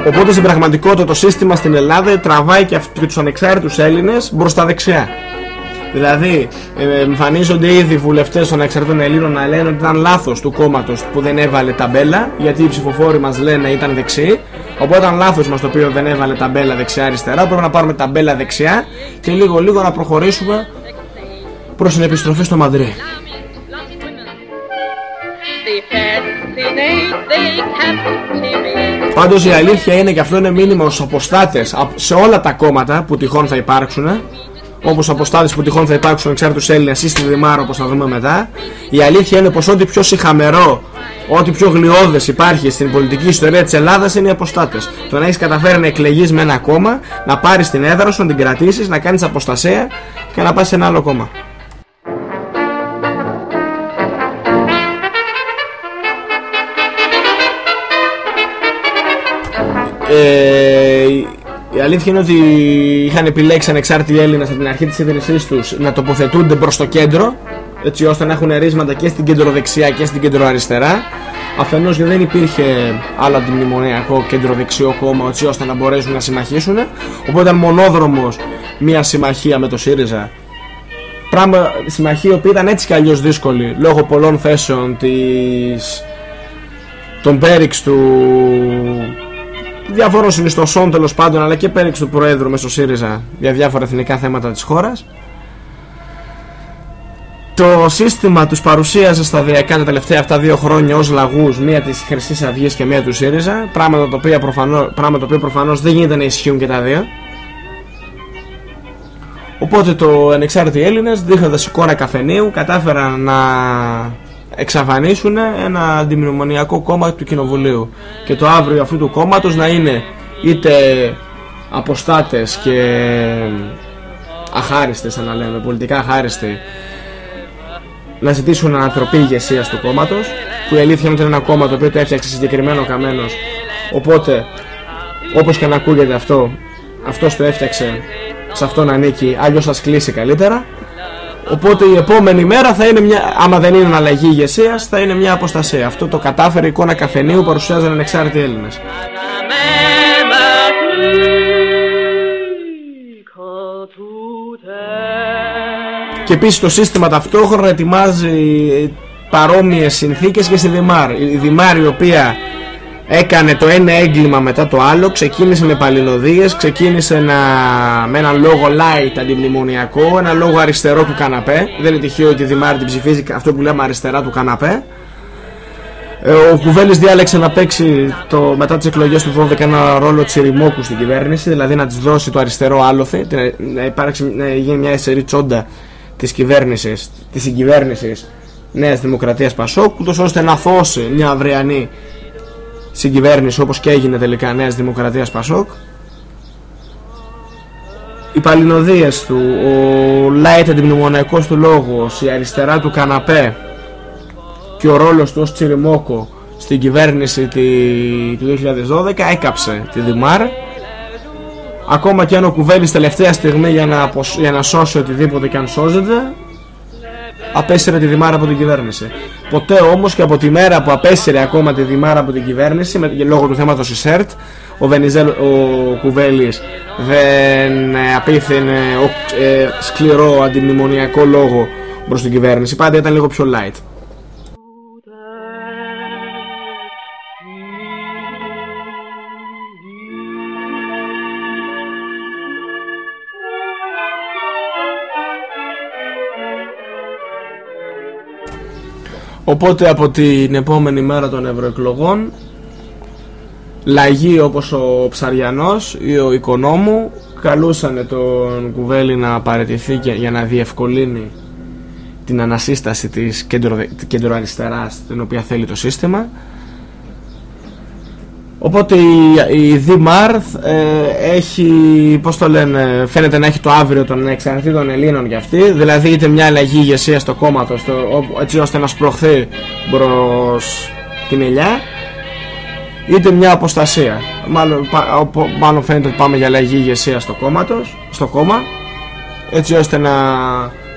Οπότε στην πραγματικότητα το σύστημα στην Ελλάδα τραβάει και, αυτ- και τους ανεξάρτητους Έλληνες μπροστά δεξιά. Δηλαδή, ε, εμφανίζονται ήδη βουλευτές των ανεξαρτήτων Ελλήνων να λένε ότι ήταν λάθος του κόμματος που δεν έβαλε ταμπέλα, γιατί οι ψηφοφόροι μας λένε ήταν δεξιοί. Οπότε ήταν λάθος μας το οποίο δεν έβαλε ταμπέλα δεξιά-αριστερά. Πρέπει να πάρουμε ταμπέλα δεξιά και λίγο-λίγο να προχωρήσουμε προς την επιστροφή στο Μαδρί. They fascinate, they captivate. Πάντως η αλήθεια είναι και αυτό είναι μήνυμα στους αποστάτες σε όλα τα κόμματα που τυχόν θα υπάρξουν. Όπως αποστάτες που τυχόν θα υπάρξουν εξάρτητου Έλληνε ή στη Δημάρο, όπως θα δούμε μετά. Η αλήθεια είναι πως ό,τι πιο συχαμερό, ό,τι πιο γλιώδε υπάρχει στην πολιτική ιστορία της Ελλάδας είναι οι αποστάτες. Το να έχεις καταφέρει να εκλεγείς με ένα κόμμα, να πάρεις την έδρα σου, να την κρατήσεις, να κάνεις αποστασία και να πας σε ένα άλλο κόμμα. Η αλήθεια είναι ότι είχαν επιλέξει ανεξάρτητοι Έλληνες από την αρχή της ίδρυσής τους να τοποθετούνται προς το κέντρο, έτσι ώστε να έχουν ρίσματα και στην κεντροδεξιά και στην κεντροαριστερά. Αφενός γιατί δεν υπήρχε άλλο αντιμνημονιακό κεντροδεξιό κόμμα, έτσι ώστε να μπορέσουν να συμμαχήσουν. Οπότε ήταν μονόδρομος μια συμμαχία με το ΣΥΡΙΖΑ. Πράγμα, συμμαχία που ήταν έτσι κι αλλιώς δύσκολη λόγω πολλών θέσεων της, των πέριξ του διαφόρων συνιστοσών τέλος πάντων, αλλά και πέριξ του Προέδρου μέσω ΣΥΡΙΖΑ για διάφορα εθνικά θέματα της χώρας. Το σύστημα τους παρουσίαζε σταδιακά τα τελευταία αυτά δύο χρόνια ως λαγούς, μία της Χρυσής Αυγής και μία του ΣΥΡΙΖΑ, πράγματα τα οποία προφανώς, πράγμα το οποίο προφανώς δεν γίνεται να ισχύουν και τα δύο. Οπότε το ανεξάρτητοι Έλληνες δείχνοντας εικόνα καφενείου κατάφεραν να εξαφανίσουν ένα αντιμνημονιακό κόμμα του Κοινοβουλίου. Και το αύριο αυτού του κόμματος να είναι είτε αποστάτες και αχάριστες να λέμε, πολιτικά αχάριστοι να ζητήσουν ανατροπή ηγεσίας του κόμματος που η αλήθεια είναι ότι είναι ένα κόμμα το οποίο το έφτιαξε συγκεκριμένο καμένος. Οπότε όπως και να ακούγεται αυτό αυτός το έφτιαξε σε αυτό να ανήκει αλλιώς θα κλείσει καλύτερα Οπότε η επόμενη μέρα θα είναι μια, άμα δεν είναι αλλαγή ηγεσίας, θα είναι μια αποστασία. Αυτό το κατάφερε η εικόνα καφενείου που παρουσιάζαν ανεξάρτητοι Έλληνες. Και επίσης το σύστημα ταυτόχρονα ετοιμάζει παρόμοιες συνθήκες και στη Δημάρ. Η Δημάρ η οποία έκανε το ένα έγκλημα μετά το άλλο, ξεκίνησε με παλινοδίες, ξεκίνησε να, με ένα λόγο light αντιμνημονιακό, ένα λόγο αριστερό του καναπέ. Δεν είναι τυχαίο ότι η Δημάρ την ψηφίζει αυτό που λέμε αριστερά του καναπέ. Ε, Ο Κουβέλης διάλεξε να παίξει το, μετά τις εκλογές του 12 ένα ρόλο τσιριμόκου στην κυβέρνηση, δηλαδή να της δώσει το αριστερό άλοθη, την- να, υπάρξει, να γίνει μια εσερή τσόντα της κυβέρνησης, της συγκυβέρνησης Νέας Δημοκρατίας Πασόκ, ούτως ώστε να θώσει μια αυριανή συγκυβέρνηση όπως και έγινε τελικά Νέας Δημοκρατίας Πασόκ. Οι παλινοδίες του, ο Λάιτ αντιμνημονιακός του λόγος, η αριστερά του καναπέ, και ο ρόλος του ως Τσιριμόκο στην κυβέρνηση τη- του 2012 έκαψε τη Δημάρ ακόμα και αν ο Κουβέλης τελευταία στιγμή για να, αποσ- για να σώσει οτιδήποτε και αν σώζεται απέσυρε τη Δημάρα από την κυβέρνηση ποτέ όμως και από τη μέρα που απέσυρε ακόμα τη Δημάρα από την κυβέρνηση με, λόγω του θέματος ΙΣΕΡΤ ο, Βενιζέλ, ο Κουβέλης δεν ε, απίθυνε ο, ε, σκληρό αντιμνημονιακό λόγο προς την κυβέρνηση. Πάντα ήταν λίγο πιο light Οπότε από την επόμενη μέρα των ευρωεκλογών λαγοί όπως ο Ψαριανός ή ο Οικονόμου καλούσαν τον Κουβέλη να παραιτηθεί και- για να διευκολύνει την ανασύσταση της κέντρο, κέντρο-αριστεράς την οποία θέλει το σύστημα Οπότε η, η Δημάρθ ε, έχει, πώς το λένε, φαίνεται να έχει το αύριο των εξαρτήτων Ελλήνων για αυτή. Δηλαδή είτε μια αλλαγή ηγεσίας στο κόμμα του, έτσι ώστε να σπρωχθεί προς την ελιά, είτε μια αποστασία. Μάλλον, πα- οπο- μάλλον φαίνεται ότι πάμε για αλλαγή ηγεσίας στο κόμμα, τους, στο κόμμα, έτσι ώστε να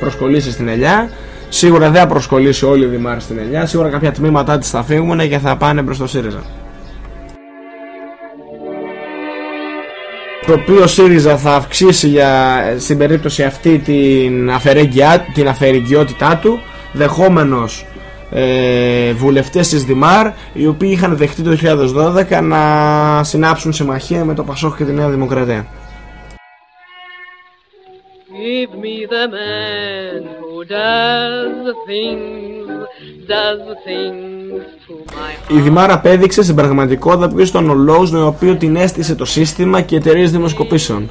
προσκολήσει στην ελιά. Σίγουρα δεν θα προσκολήσει όλη η Δημάρθ στην ελιά, σίγουρα κάποια τμήματά της θα φύγουν και θα πάνε προς το ΣΥΡΙΖΑ. Το οποίο ο ΣΥΡΙΖΑ θα αυξήσει για, στην περίπτωση αυτή την, αφαιρέγγιά, την αφαιρεγγιότητά του δεχόμενος ε, βουλευτές της Δημάρ οι οποίοι είχαν δεχτεί το 2012 να συνάψουν συμμαχία με το Πασόκ και τη Νέα Δημοκρατία. Give me the man who does the things, does the things to my Η Δημάρ απέδειξε στην πραγματικότητα ποιος ήταν ο λόγος με τον οποίο την έστησε το σύστημα και οι εταιρείες δημοσκοπήσεων.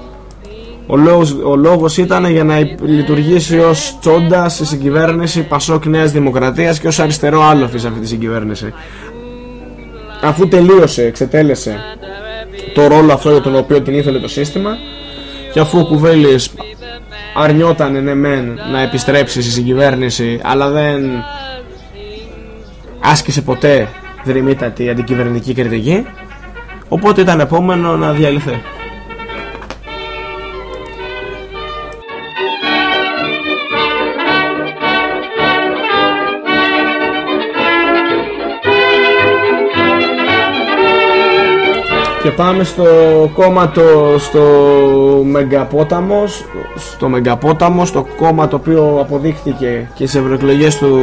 Ο λόγος, ο λόγος ήταν για να υπ- λειτουργήσει ως τσόντας στη συγκυβέρνηση Πασόκ Νέας Δημοκρατίας και ως αριστερό άλοφη σε αυτή τη συγκυβέρνηση. Αφού τελείωσε, εξετέλεσε το ρόλο αυτό για τον οποίο την ήθελε το σύστημα και αφού ο Κουβέλης αρνιόταν ναι μεν να επιστρέψεις στη συγκυβέρνηση αλλά δεν άσκησε ποτέ δρυμύτατη αντικυβερνητική κριτική οπότε ήταν επόμενο να διαλυθεί. Πάμε στο κόμμα το, στο Μεγαπόταμο, στο Μεγαπόταμο, στο κόμμα το οποίο αποδείχθηκε και σε ευρωεκλογές του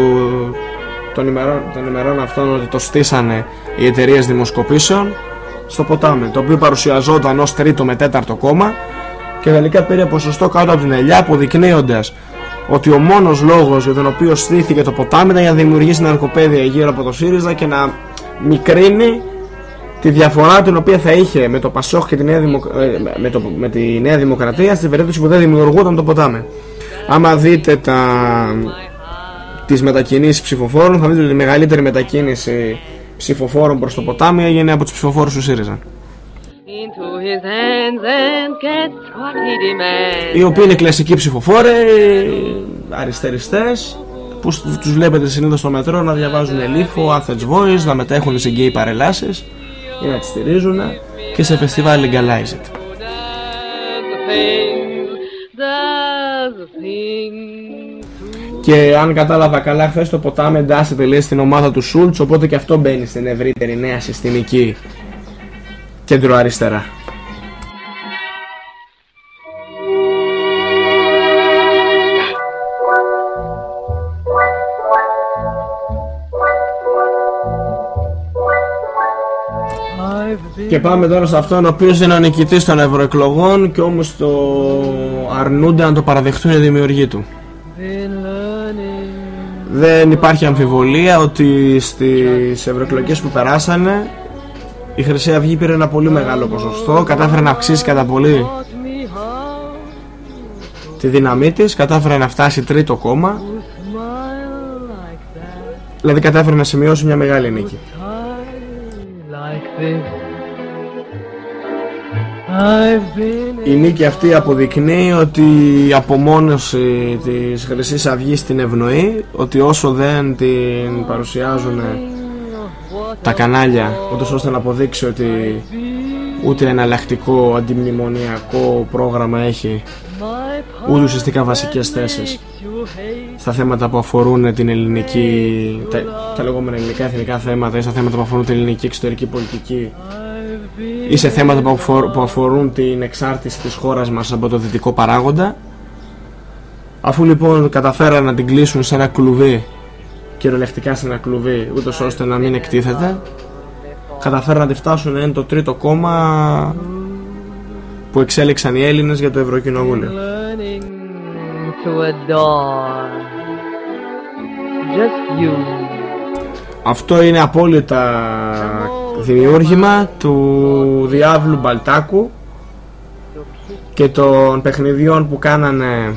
των ημερών, των ημερών αυτών ότι το στήσανε οι εταιρείες δημοσκοπήσεων στο ποτάμι, το οποίο παρουσιαζόταν ως τρίτο με τέταρτο κόμμα και τελικά πήρε ποσοστό κάτω από την ελιά αποδεικνύοντας ότι ο μόνος λόγος για τον οποίο στήθηκε το ποτάμι ήταν για να δημιουργήσει ναρκοπαίδια γύρω από το ΣΥΡΙΖΑ και να μικρύνει τη διαφορά την οποία θα είχε με το Πασόχ και τη Νέα, Δημοκ- ε, με το, με τη Νέα Δημοκρατία στην περίπτωση που δεν δημιουργούταν το ποτάμι. Άμα δείτε τα, τις μετακινήσεις ψηφοφόρων θα δείτε ότι η μεγαλύτερη μετακίνηση ψηφοφόρων προς το ποτάμι έγινε από τους ψηφοφόρους του ΣΥΡΙΖΑ. into his hands and gets what he demands. Οι οποίοι είναι κλασικοί ψηφοφόροι, αριστεριστές, που σ- τους βλέπετε συνήθως στο μετρό να διαβάζουν λίφο, Athens Voice, να μετέχουν σε γκέι παρελάσεις ή να τις στηρίζουν και σε φεστιβάλ Legalize It. The things, does the things Και αν κατάλαβα καλά, χθες το ποτάμι εντάσσεται λέει στην ομάδα του Σούλτς, οπότε και αυτό μπαίνει στην ευρύτερη νέα συστημική κέντρο αριστερά. Και πάμε τώρα σε αυτόν ο οποίος είναι ο νικητής των ευρωεκλογών και όμως το αρνούνται να το παραδεχτούν οι δημιουργοί του. been learning δεν υπάρχει αμφιβολία ότι στις ευρωεκλογές που περάσανε η Χρυσή Αυγή πήρε ένα πολύ μεγάλο ποσοστό, κατάφερε να αυξήσει κατά πολύ τη δύναμή της, κατάφερε να φτάσει τρίτο κόμμα δηλαδή κατάφερε να σημειώσει μια μεγάλη νίκη. Η νίκη αυτή αποδεικνύει ότι η απομόνωση της Χρυσής Αυγής την ευνοεί ότι όσο δεν την παρουσιάζουν τα κανάλια ούτως ώστε να αποδείξει ότι ούτε εναλλακτικό αντιμνημονιακό πρόγραμμα έχει ούτε ουσιαστικά βασικές θέσεις στα θέματα που αφορούν την ελληνική τα, τα λεγόμενα ελληνικά εθνικά θέματα ή στα θέματα που αφορούν την ελληνική εξωτερική πολιτική ή σε θέματα που αφορούν την εξάρτηση της χώρας μας από το δυτικό παράγοντα. Αφού λοιπόν καταφέραν να την κλείσουν σε ένα κλουβί κυριολεκτικά σε ένα κλουβί ούτως ώστε να μην εκτίθεται καταφέραν να τη φτάσουν είναι το τρίτο κόμμα που εξέλιξαν οι Έλληνες για το Ευρωκοινοβούλιο. Αυτό είναι απόλυτα δημιούργημα του Διάβλου Μπαλτάκου και των παιχνιδιών που κάνανε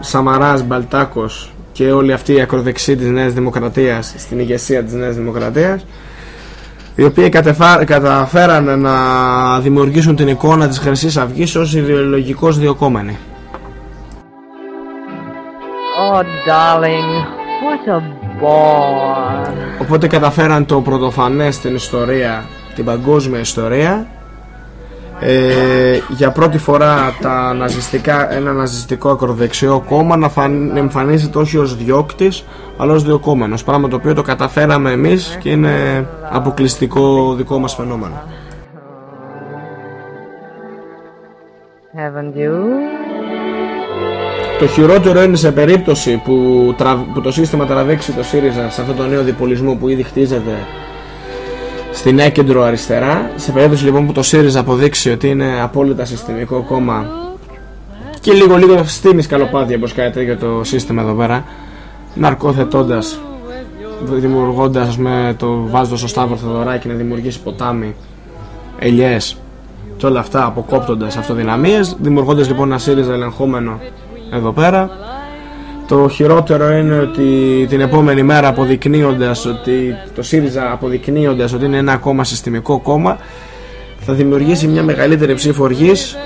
Σαμαράς Μπαλτάκος και όλη αυτή η ακροδεξή της Νέας Δημοκρατίας στην ηγεσία της Νέας Δημοκρατίας οι οποίοι καταφέρανε να δημιουργήσουν την εικόνα της Χρυσής Αυγής ως ιδεολογικός διοκόμενη. Oh, darling, what a bore. Οπότε καταφέραν το πρωτοφανές στην ιστορία, την παγκόσμια ιστορία. Ε, για πρώτη φορά τα ναζιστικά, ένα ναζιστικό ακροδεξιό κόμμα να εμφανίζεται όχι ως διώκτης αλλά ως διοκόμενος πράγμα το οποίο το καταφέραμε εμείς και είναι αποκλειστικό δικό μας φαινόμενο Το χειρότερο είναι σε περίπτωση που, που το σύστημα τραβήξει το ΣΥΡΙΖΑ σε αυτό το νέο διπολισμό που ήδη χτίζεται στην έκεντρο αριστερά. Σε περίπτωση λοιπόν που το ΣΥΡΙΖΑ αποδείξει ότι είναι απόλυτα συστημικό κόμμα και λίγο λίγο στείνει σκαλοπάτια όπως κάτι για το σύστημα εδώ πέρα ναρκοθετώντας δημιουργώντας με το βάζοντας στο Σταύρο Θεοδωράκη να δημιουργήσει ποτάμι ελιές και όλα αυτά αποκόπτοντας αυτοδυναμίες δημιουργώντας λοιπόν ένα ΣΥΡΙΖΑ ελεγχόμενο εδώ πέρα. Το χειρότερο είναι ότι την επόμενη μέρα αποδεικνύοντας ότι το ΣΥΡΙΖΑ αποδεικνύοντας ότι είναι ένα ακόμα συστημικό κόμμα θα δημιουργήσει μια μεγαλύτερη ψήφο οργής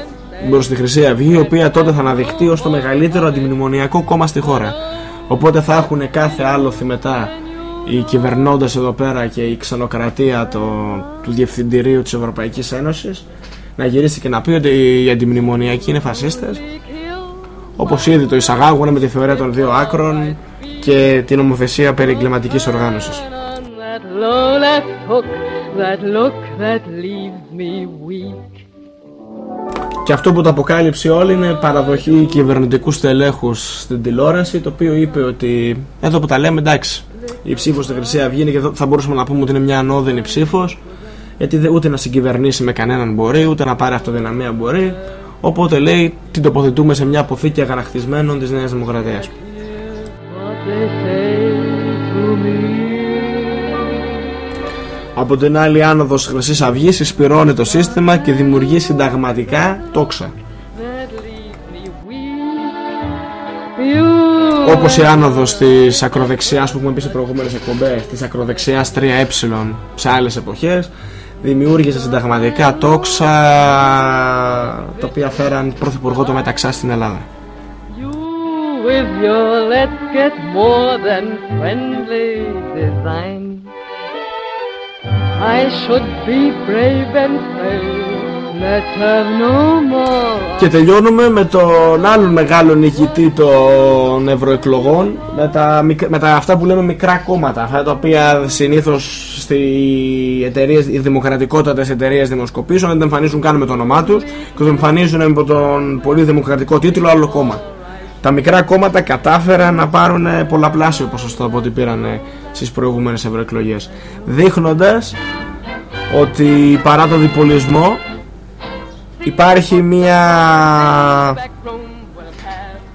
μπρος στη Χρυσή Αυγή η οποία τότε θα αναδειχτεί ως το μεγαλύτερο αντιμνημονιακό κόμμα στη χώρα. Οπότε θα έχουν κάθε άλλο μετά οι κυβερνώντες εδώ πέρα και η ξενοκρατία το, του Διευθυντηρίου της Ευρωπαϊκής Ένωσης να γυρίσει και να πει ότι οι αντιμνημονιακοί είναι φασίστες όπως ήδη το εισαγάγουν με τη θεωρία των δύο άκρων και την νομοθεσία περί εγκληματικής οργάνωσης. Και αυτό που το αποκάλυψε όλοι είναι παραδοχή κυβερνητικού στελέχους στην τηλεόραση το οποίο είπε ότι εδώ που τα λέμε εντάξει η ψήφος στη Χρυσή Αυγή είναι και θα μπορούσαμε να πούμε ότι είναι μια ανώδυνη ψήφος γιατί ούτε να συγκυβερνήσει με κανέναν μπορεί ούτε να πάρει αυτοδυναμία μπορεί Οπότε λέει την τοποθετούμε σε μια αποθήκη αγανακτισμένων της Νέας Δημοκρατίας. Από την άλλη άνοδος Χρυσής Αυγής εισπυρώνει το σύστημα και δημιουργεί συνταγματικά τόξα. Όπως η άνοδος της ακροδεξιάς που έχουμε πει σε προηγούμενες εκπομπές της ακροδεξιάς 3ε σε άλλες εποχές δημιούργησε συνταγματικά τόξα τα οποία φέραν πρωθυπουργό το μεταξά στην Ελλάδα. Και τελειώνουμε με τον άλλον μεγάλο νικητή των ευρωεκλογών με, τα, με τα, αυτά που λέμε μικρά κόμματα αυτά τα οποία συνήθως στι εταιρείε, οι δημοκρατικότατες εταιρείες δημοσκοπήσεων δεν εμφανίζουν καν με το όνομά τους και το εμφανίζουν με τον πολύ δημοκρατικό τίτλο άλλο κόμμα τα μικρά κόμματα κατάφεραν να πάρουν πολλαπλάσιο ποσοστό από ό,τι πήραν στις προηγούμενες ευρωεκλογές δείχνοντας ότι παρά το διπολισμό υπάρχει μια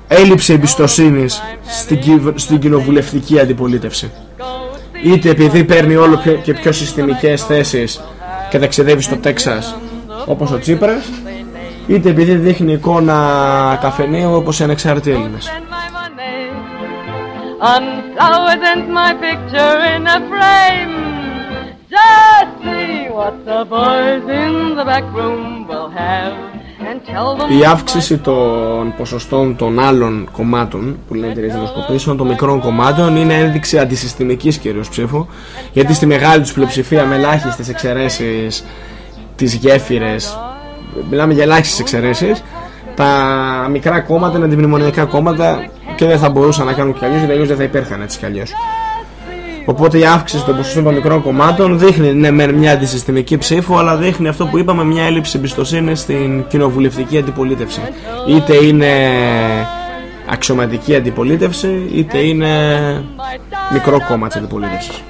έλλειψη εμπιστοσύνης στην, κυβ- στην κοινοβουλευτική αντιπολίτευση. Είτε επειδή παίρνει όλο πιο, και πιο συστημικές θέσεις και ταξιδεύει στο Τέξας όπως ο Τσίπρας, είτε επειδή δείχνει εικόνα καφενείου όπως οι ανεξάρτητοι Έλληνες. Unflowered my picture in a frame. Just see what the boys in the back room will have. And tell them Η αύξηση των ποσοστών των άλλων κομμάτων που λένε εταιρείε δημοσκοπήσεων, των μικρών κομμάτων, είναι ένδειξη αντισυστημικής κυρίως ψήφου. Γιατί στη μεγάλη τους πλειοψηφία, με ελάχιστες εξαιρέσεις, τις γέφυρες, μιλάμε για ελάχιστες εξαιρέσεις, τα μικρά κόμματα είναι αντιμνημονιακά κόμματα και δεν θα μπορούσαν να κάνουν κι αλλιώς, γιατί αλλιώς δεν θα υπήρχαν έτσι κι αλλιώς. Οπότε η αύξηση των ποσοστών των μικρών κομμάτων δείχνει ναι, με μια αντισυστημική ψήφο, αλλά δείχνει αυτό που είπαμε, μια έλλειψη εμπιστοσύνη στην κοινοβουλευτική αντιπολίτευση. Είτε είναι αξιωματική αντιπολίτευση, είτε είναι μικρό κόμμα της αντιπολίτευσης.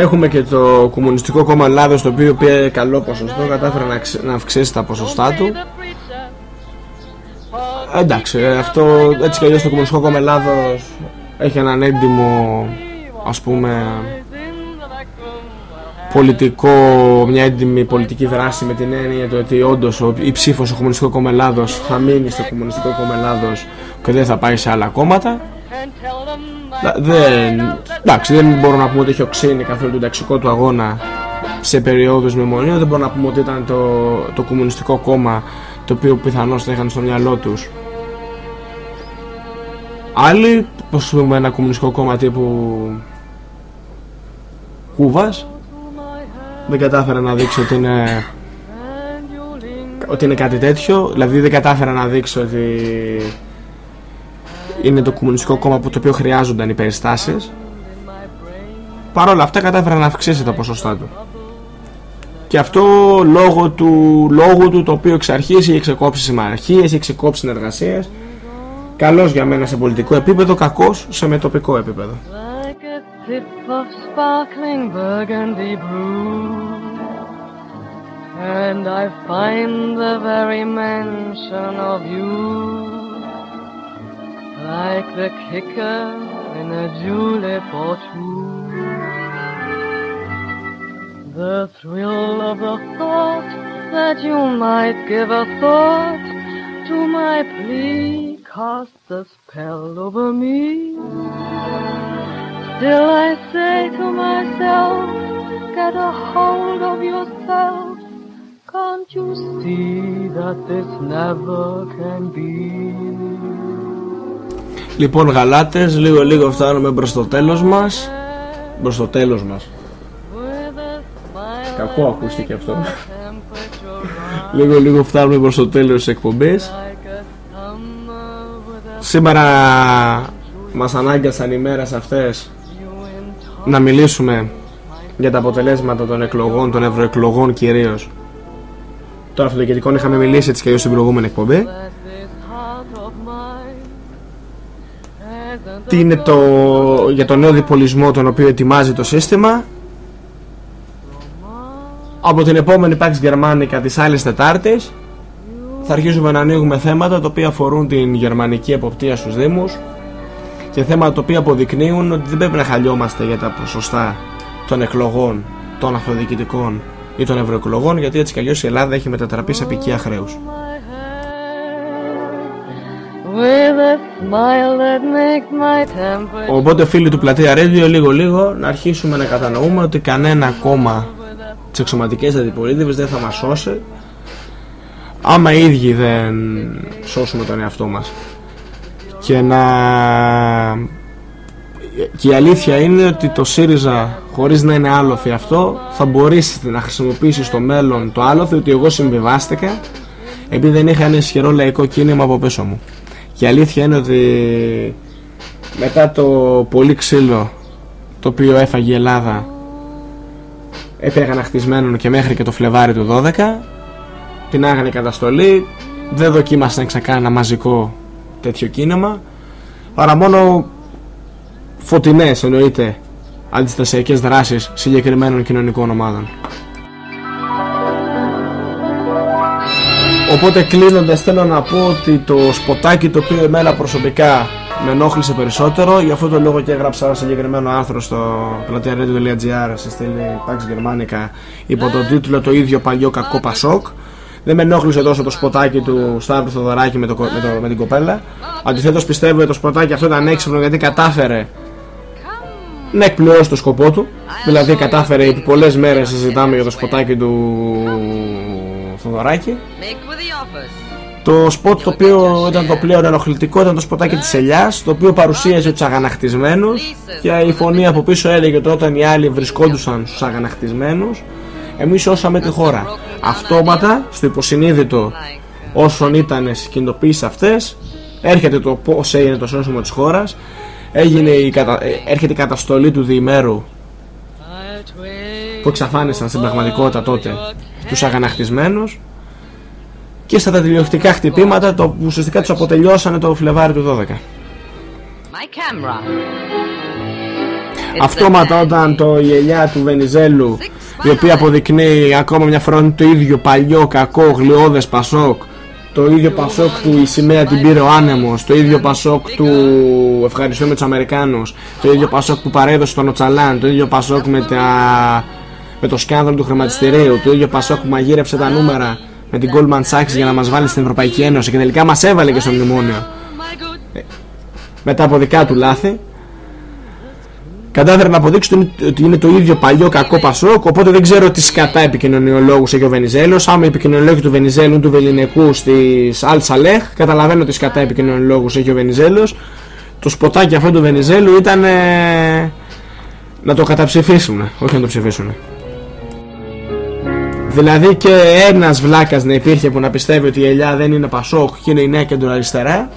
Έχουμε και το Κομμουνιστικό Κόμμα Ελλάδος το οποίο πήρε καλό ποσοστό, κατάφερε να, ξε- να αυξήσει τα ποσοστά του. Εντάξει, αυτό έτσι κι αλλιώς το Κομμουνιστικό Κόμμα Ελλάδος έχει έναν έντιμο ας πούμε πολιτικό, μια έντιμη πολιτική δράση με την έννοια του ότι όντως ο- η ψήφος στο Κομμουνιστικό Κόμμα Ελλάδος θα μείνει στο Κομμουνιστικό Κόμμα Ελλάδος και δεν θα πάει σε άλλα κόμματα. Να- Δεν, εντάξει, δεν μπορώ να πούμε ότι έχει οξύνει καθόλου τον ταξικό του αγώνα σε περιόδους μνημονίου. Δεν μπορώ να πούμε ότι ήταν το, το κομμουνιστικό κόμμα το οποίο πιθανώς θα είχαν στο μυαλό τους. Άλλοι, πως πούμε ένα κομμουνιστικό κόμμα τύπου Κούβας, δεν κατάφερε να δείξει ότι είναι ότι είναι κάτι τέτοιο, δηλαδή δεν κατάφερα να δείξω ότι είναι το κομμουνιστικό κόμμα που το οποίο χρειάζονταν οι περιστάσεις. Παρ' όλα αυτά κατάφερε να αυξήσει τα ποσοστά του. Και αυτό λόγω του λόγου του το οποίο εξ αρχής είχε ξεκόψει συμμαχίες, είχε ξεκόψει συνεργασίες. Καλός για μένα σε πολιτικό επίπεδο, κακός σε μετοπικό επίπεδο. Like a sip of sparkling burgundy brew. And I find the very mention of you like the kicker in a julep or two. The thrill of the thought that you might give a thought to my plea cast a spell over me. Still I say to myself, get a hold of yourself. Can't you see that this never can be? Λοιπόν γαλάτες, λίγο λίγο φτάνουμε προς το τέλος μας Προς το τέλος μας Κακό ακούστηκε αυτό Λίγο λίγο φτάνουμε προς το τέλος της εκπομπής Σήμερα μας ανάγκασαν οι μέρες αυτές να μιλήσουμε για τα αποτελέσματα των εκλογών, των ευρωεκλογών κυρίως. Των αυτοδιοικητικών είχαμε μιλήσει έτσι και αλλιώς στην προηγούμενη εκπομπή. Τι είναι το, για το νέο διπολισμό τον οποίο ετοιμάζει το σύστημα; Από την επόμενη Pax Germanica της άλλης Τετάρτης θα αρχίσουμε να ανοίγουμε θέματα τα οποία αφορούν την γερμανική εποπτεία στους Δήμους και θέματα τα οποία αποδεικνύουν ότι δεν πρέπει να χαλιόμαστε για τα ποσοστά των εκλογών, των αυτοδιοικητικών ή των ευρωεκλογών γιατί έτσι κι αλλιώς η Ελλάδα έχει μετατραπεί σε απικία χρέους. Οπότε φίλοι του Πλατεία Radio λίγο λίγο να αρχίσουμε να κατανοούμε ότι κανένα κόμμα της εξωματικής αντιπολίτευσης δεν θα μας σώσει άμα οι ίδιοι δεν σώσουμε τον εαυτό μας. Και να και η αλήθεια είναι ότι το ΣΥΡΙΖΑ χωρίς να είναι άλοθη αυτό θα μπορέσει να χρησιμοποιήσει στο μέλλον το άλοθη ότι εγώ συμβιβάστηκα επειδή δεν είχα ένα ισχυρό λαϊκό κίνημα από πίσω μου και η αλήθεια είναι ότι μετά το πολύ ξύλο το οποίο έφαγε η Ελλάδα έπαιρνε ανακτισμένο και μέχρι και το Φλεβάρι του 12 την άγανε καταστολή δεν δοκίμασε να ξεκάνει ένα μαζικό τέτοιο κίνημα παρά μόνο φωτεινές εννοείται αντιστασιακές δράσεις συγκεκριμένων κοινωνικών ομάδων. Οπότε κλείνοντας θέλω να πω ότι το σποτάκι το οποίο εμένα προσωπικά με ενόχλησε περισσότερο γι' αυτό το λόγο και έγραψα ένα συγκεκριμένο άρθρο στο πλατεία.radio.gr σε στήλη Pax Germanica υπό τον τίτλο το ίδιο παλιό κακό Πασόκ δεν με ενόχλησε τόσο το σποτάκι του Σταύρου Θοδωράκη με, το, με, το, με την κοπέλα. Αντιθέτως πιστεύω ότι το σποτάκι αυτό ήταν έξυπνο γιατί κατάφερε να εκπληρώσει το σκοπό του. Δηλαδή κατάφερε επί πολλές μέρες συζητάμε για το σποτάκι του Θοδωράκη το σποτ το οποίο ήταν το πλέον ενοχλητικό ήταν το σποτάκι της Ελιάς το οποίο παρουσίαζε τους αγανακτισμένους. Και η φωνή από πίσω έλεγε ότι όταν οι άλλοι βρισκόντουσαν στους αγανακτισμένους εμείς σώσαμε τη χώρα. Αυτόματα στο υποσυνείδητο όσων ήταν στις κινητοποίησεις αυτές έρχεται το πώς έγινε το σώσιμο της χώρας έγινε η κατα... ε, έρχεται η καταστολή του διημέρου που εξαφάνισαν στην πραγματικότητα τότε τους αγανακτισμένους και στα τηλεοπτικά χτυπήματα το που ουσιαστικά τους αποτελειώσανε το Φλεβάρι του 12. Αυτόματα όταν το η ελιά του Βενιζέλου η οποία αποδεικνύει ακόμα μια φορά το ίδιο παλιό κακό γλιώδες Πασόκ το ίδιο Πασόκ του η σημαία την πήρε ο άνεμος το ίδιο Πασόκ του ευχαριστούμε τους Αμερικάνους το ίδιο Πασόκ που παρέδωσε τον Οτσαλάν το ίδιο Πασόκ με, τα... με το σκάνδαλο του χρηματιστηρίου το ίδιο Πασόκ που μαγείρεψε τα νούμερα με την Goldman Sachs για να μας βάλει στην Ευρωπαϊκή Ένωση και τελικά μας έβαλε και στο μνημόνιο. Ε, μετά από δικά του λάθη κατάφερε να αποδείξει ότι είναι το ίδιο παλιό κακό Πασόκ οπότε δεν ξέρω τι σκατά επικοινωνιολόγους έχει ο Βενιζέλος. Άμα οι επικοινωνιολόγοι του Βενιζέλου του Βεληνικού στις Αλ Σαλέχ καταλαβαίνω ότι σκατά επικοινωνιολόγους έχει ο Βενιζέλος. Το σποτάκι αυτό του Βενιζέλου ήταν ε, να το καταψηφίσουν όχι να το ψηφίσουν Δηλαδή και ένας βλάκας να υπήρχε που να πιστεύει ότι η Ελιά δεν είναι Πασόκ και είναι η νέα κέντρο αριστερά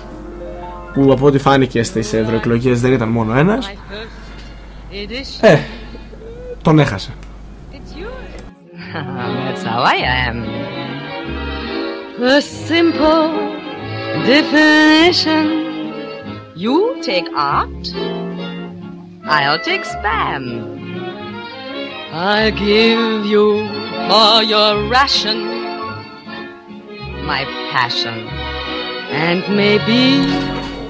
που από ό,τι φάνηκε στις ευρωεκλογές δεν ήταν μόνο ένας ε, τον έχασε [LAUGHS] That's how I am. The simple definition. You take art, I'll take spam. I'll give you for your ration my passion. And maybe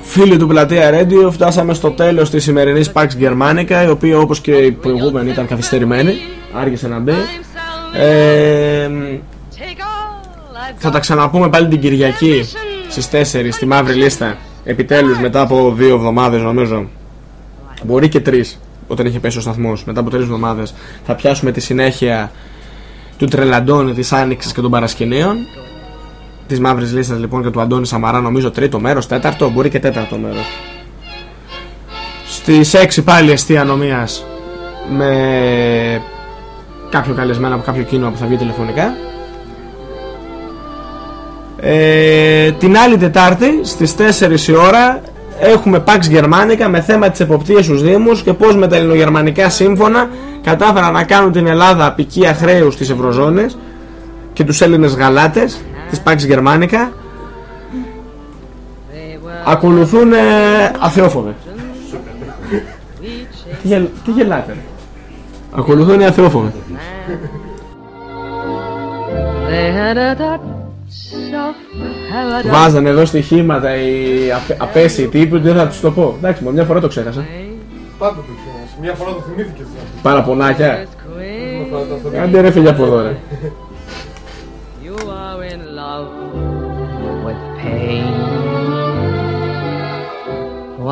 Φίλοι του Πλατεία Radio, φτάσαμε στο τέλος της σημερινής Pax Germanica, η οποία όπως και η προηγούμενη ήταν καθυστερημένη, άργησε να μπει. Ε, θα τα ξαναπούμε πάλι την Κυριακή στις 4 στη Μαύρη Λίστα, επιτέλους μετά από δύο εβδομάδες νομίζω, μπορεί και τρεις όταν είχε πέσει ο σταθμός, μετά από τρεις εβδομάδες θα πιάσουμε τη συνέχεια του Τρελαντών, της Άνοιξης και των Παρασκηνίων της μαύρης λίστας λοιπόν και του Αντώνη Σαμαρά, νομίζω τρίτο μέρος, τέταρτο, μπορεί και τέταρτο μέρος. Στις 6 πάλι αιστεία νομία με κάποιο καλεσμένο από κάποιο κίνημα που θα βγει τηλεφωνικά. Ε, την άλλη Τετάρτη στις 4 η ώρα έχουμε Pax Germanica με θέμα τις εποπτείες στους Δήμους και πώς με τα ελληνογερμανικά σύμφωνα κατάφεραν να κάνουν την Ελλάδα απικία χρέους στις Ευρωζώνες και τους Έλληνες γαλάτες της Pax Germanica ακολουθούν ε, αθεόφοβοι. τι, γελ, τι γελάτε ρε. Ακολουθούν οι αθεόφοβοι. Βάζανε εδώ στοιχήματα οι απ, απέσιοι τύποι δεν θα τους το πω. Εντάξει, μια φορά το ξέχασα. Πάντα το ξέχασα. Μια φορά το θυμήθηκες. Παραπονάκια. Άντε ρε φίλια από εδώ ρε.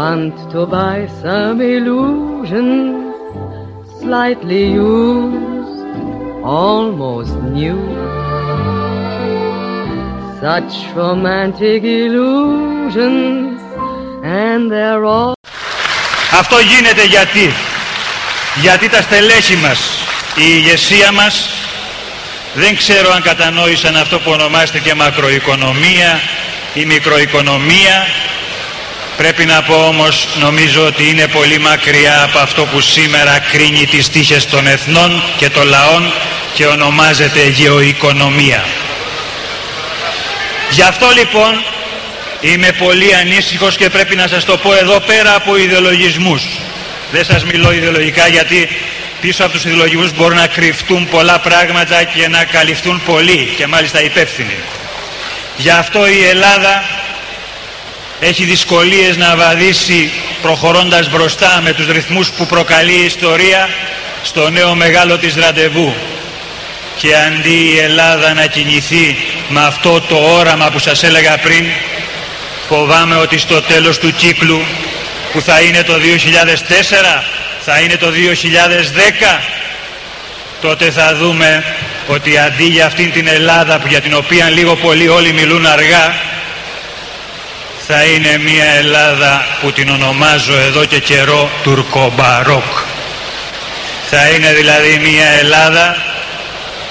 Want to buy some illusions, slightly used, almost new. Such romantic illusions, and they're all. Αυτό γίνεται γιατί, γιατί τα στελέχη μας, η ηγεσία μας, δεν ξέρω αν κατανόησαν αυτό που ονομάστηκε μακροοικονομία ή μικροοικονομία. Πρέπει να πω όμως νομίζω ότι είναι πολύ μακριά από αυτό που σήμερα κρίνει τις τύχες των εθνών και των λαών και ονομάζεται γεωοικονομία. Γι' αυτό λοιπόν Είμαι πολύ ανήσυχος και πρέπει να σας το πω εδώ πέρα από ιδεολογισμούς. Δεν σας μιλώ ιδεολογικά γιατί πίσω από τους ιδεολογισμούς μπορούν να κρυφτούν πολλά πράγματα και να καλυφθούν πολλοί και μάλιστα υπεύθυνοι. Γι' αυτό η Ελλάδα έχει δυσκολίες να βαδίσει προχωρώντας μπροστά με τους ρυθμούς που προκαλεί η ιστορία στο νέο μεγάλο της ραντεβού. Και αντί η Ελλάδα να κινηθεί με αυτό το όραμα που σας έλεγα πριν, φοβάμαι ότι στο τέλος του κύκλου που θα είναι το 2004, θα είναι το 2010, τότε θα δούμε ότι αντί για αυτήν την Ελλάδα που για την οποία λίγο πολύ όλοι μιλούν αργά, θα είναι μια Ελλάδα που την ονομάζω εδώ και καιρό τουρκομπαρόκ. Θα είναι δηλαδή μια Ελλάδα,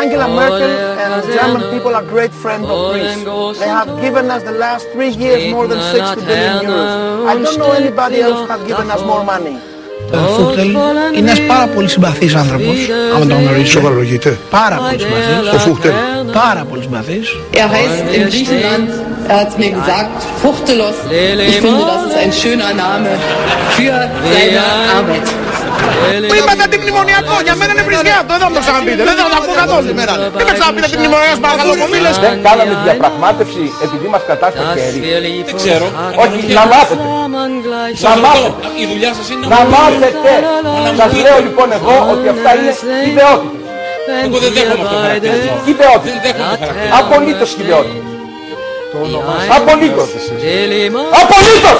Angela Merkel and German people are great friends of Greece. They have given us the last three years more than 60 billion euros. I don't know anybody else who have given us more money. Ο Φούχτελ είναι ένας πάρα πολύ συμπαθής άνθρωπος, άμα τον γνωρίζεις. Σοβαρολογείται. Πάρα πολύ συμπαθής. Ο Φούχτελ. Πάρα πολύ συμπαθής. Er heißt in Griechenland, er hat mir gesagt, Fuchtelos. Ich finde, das ist ein schöner Name für seine Arbeit. Που είπατε αντιμνημονιακό, για μένα είναι βρισιά αυτό, δεν θα μου το ξαναπείτε. Δεν θα το ακούω καθόλου σήμερα. Δεν με ξαναπείτε αντιμνημονιακό, σας παρακαλώ, μου μίλες. Δεν κάναμε διαπραγμάτευση επειδή μας κατάστα στο χέρι. Δεν ξέρω. Όχι, να μάθετε. Να μάθετε. Η δουλειά σας είναι Να μου μάθετε. Σας λέω λοιπόν εγώ ότι αυτά είναι ιδεότητες. Εγώ δεν δέχομαι αυτό το χαρακτηρισμό. Ιδεότητες. Δεν δέχομαι το χαρακτηρισμό. Απολύτως ιδεότητες. Απολύτως. Απολύτως.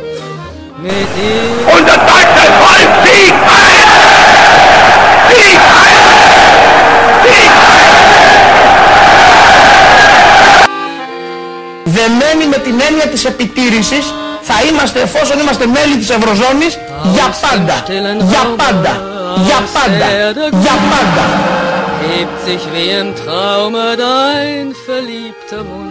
Und das deutsche Volk siegt heil! Siegt heil! Siegt Δεμένοι με την έννοια της επιτήρησης θα είμαστε εφόσον είμαστε μέλη της Ευρωζώνης για πάντα. Για πάντα. Για πάντα. Για πάντα. hebt sich wie im Traume dein verliebter Mund.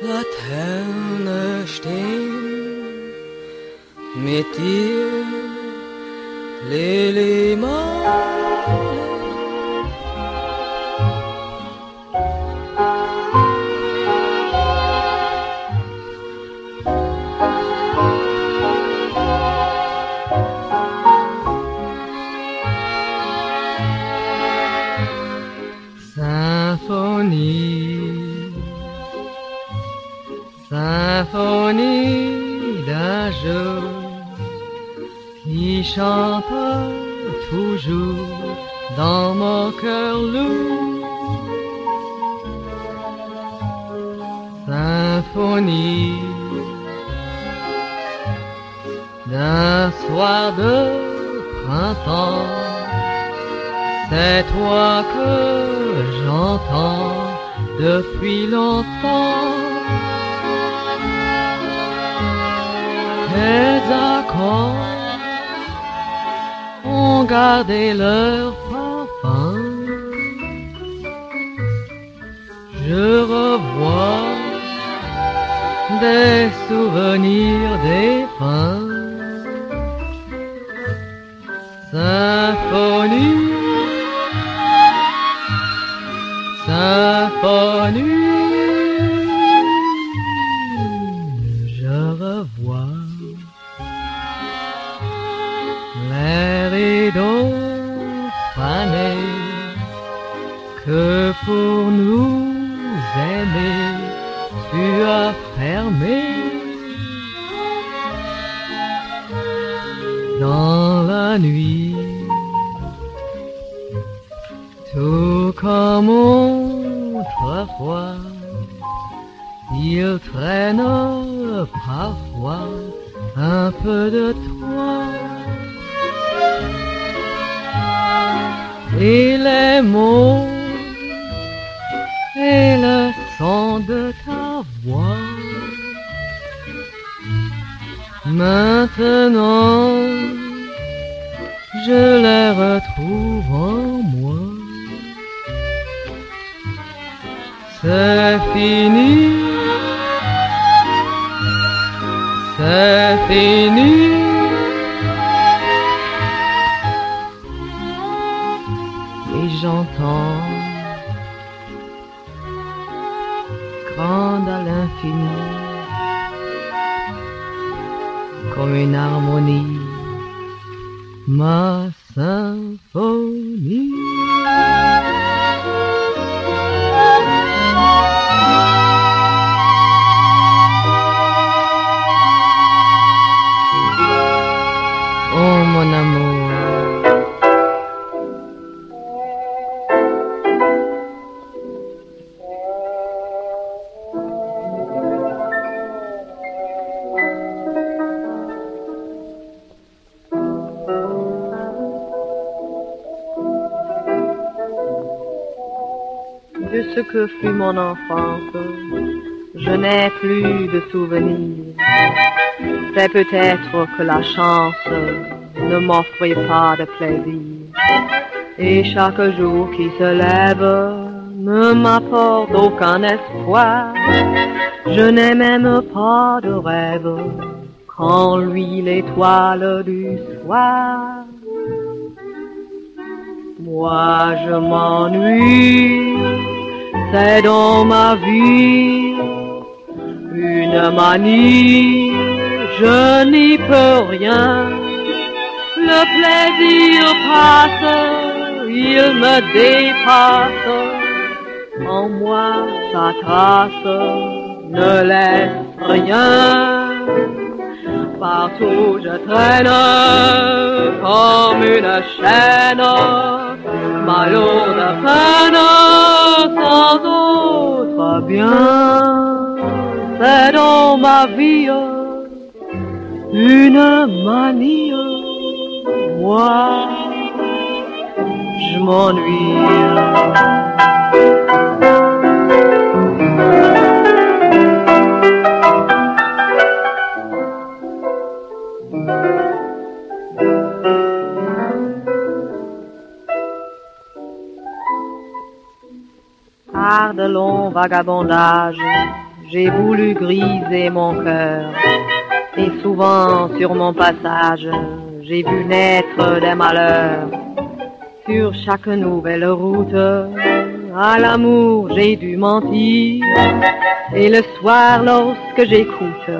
Laterne stehen? Mit dir, Lili Marley. Symphonie d'un jour qui chante toujours dans mon cœur lourd. Symphonie d'un soir de printemps. C'est toi que j'entends depuis longtemps. Tes accords ont gardé leur parfum. Je revois des souvenirs des princes. Symphonie, symphonie, que pour nous aimer tu as fermé dans la nuit, tout comme autrefois, il traîne parfois un peu de toi. Et les mots le son de ta voix. Maintenant, je les peut-être que la chance ne m'offrait pas de plaisir. Et chaque jour qui se lève ne m'apporte aucun espoir. Je n'ai même pas de rêve quand lui l'étoile du soir. Moi je m'ennuie, c'est dans ma vie une manie, je n'y peux rien. Le plaisir passe, il me dépasse, en moi sa trace ne laisse rien. Partout je traîne comme une chaîne, ma lourde peine sans autre bien. C'est dans ma vie une manie, moi. Je Par de longs vagabondages, j'ai voulu griser mon cœur. Et souvent sur mon passage, j'ai vu naître des malheurs. Sur chaque nouvelle route, à l'amour j'ai dû mentir. Et le soir, lorsque j'écoute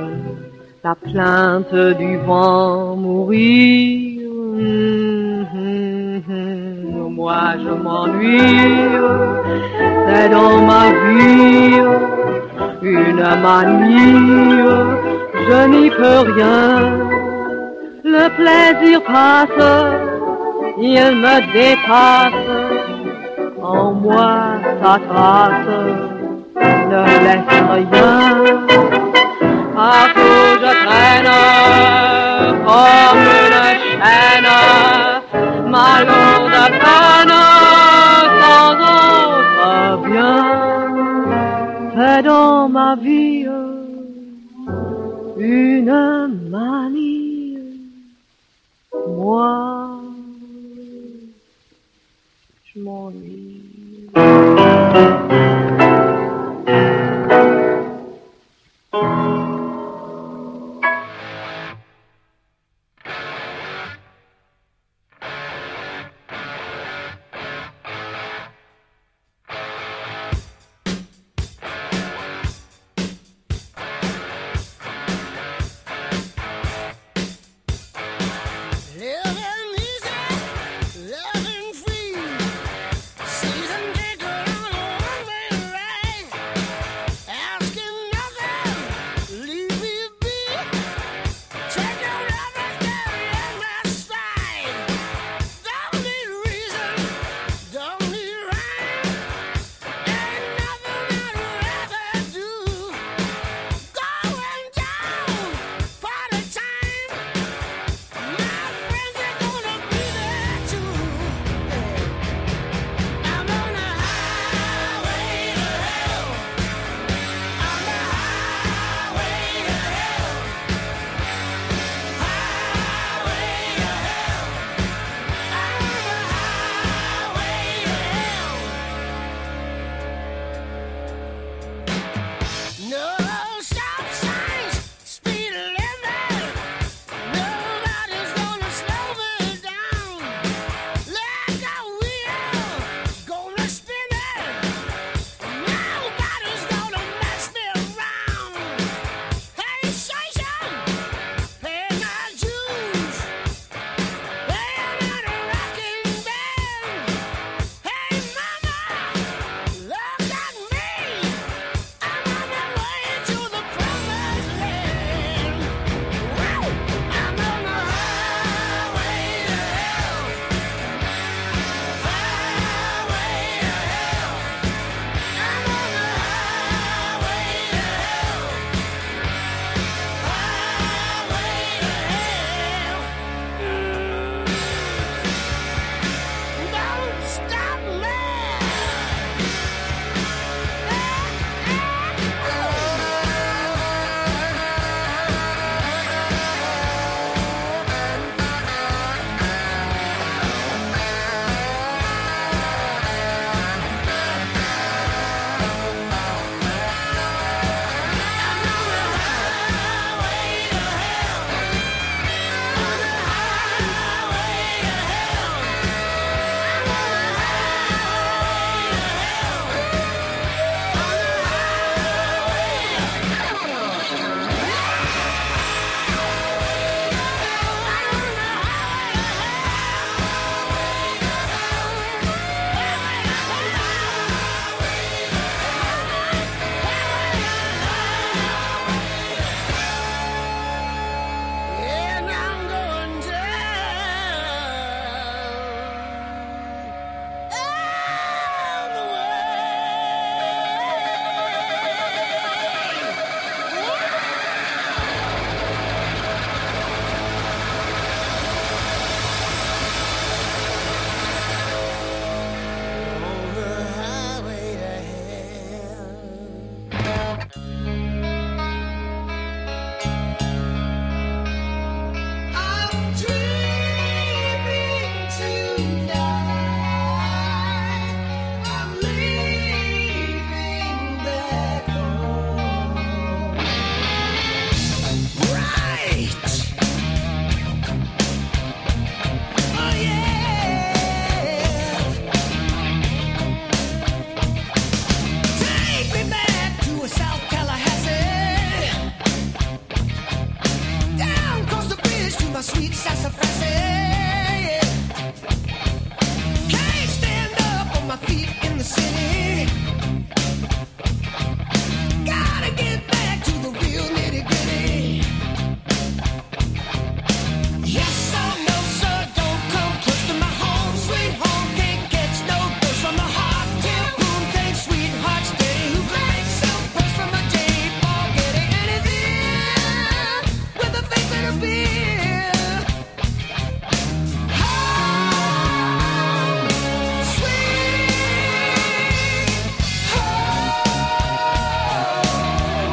la plainte du vent mourir, hum, hum, moi je m'ennuie. C'est dans ma vie une manie, je n'y peux rien. Le plaisir passe, il me dépasse, en moi sa trace ne laisse rien. Partout je traîne comme une chaîne, ma lourde peine sans autre bien. C'est dans ma vie une manie, moi je m'ennuie.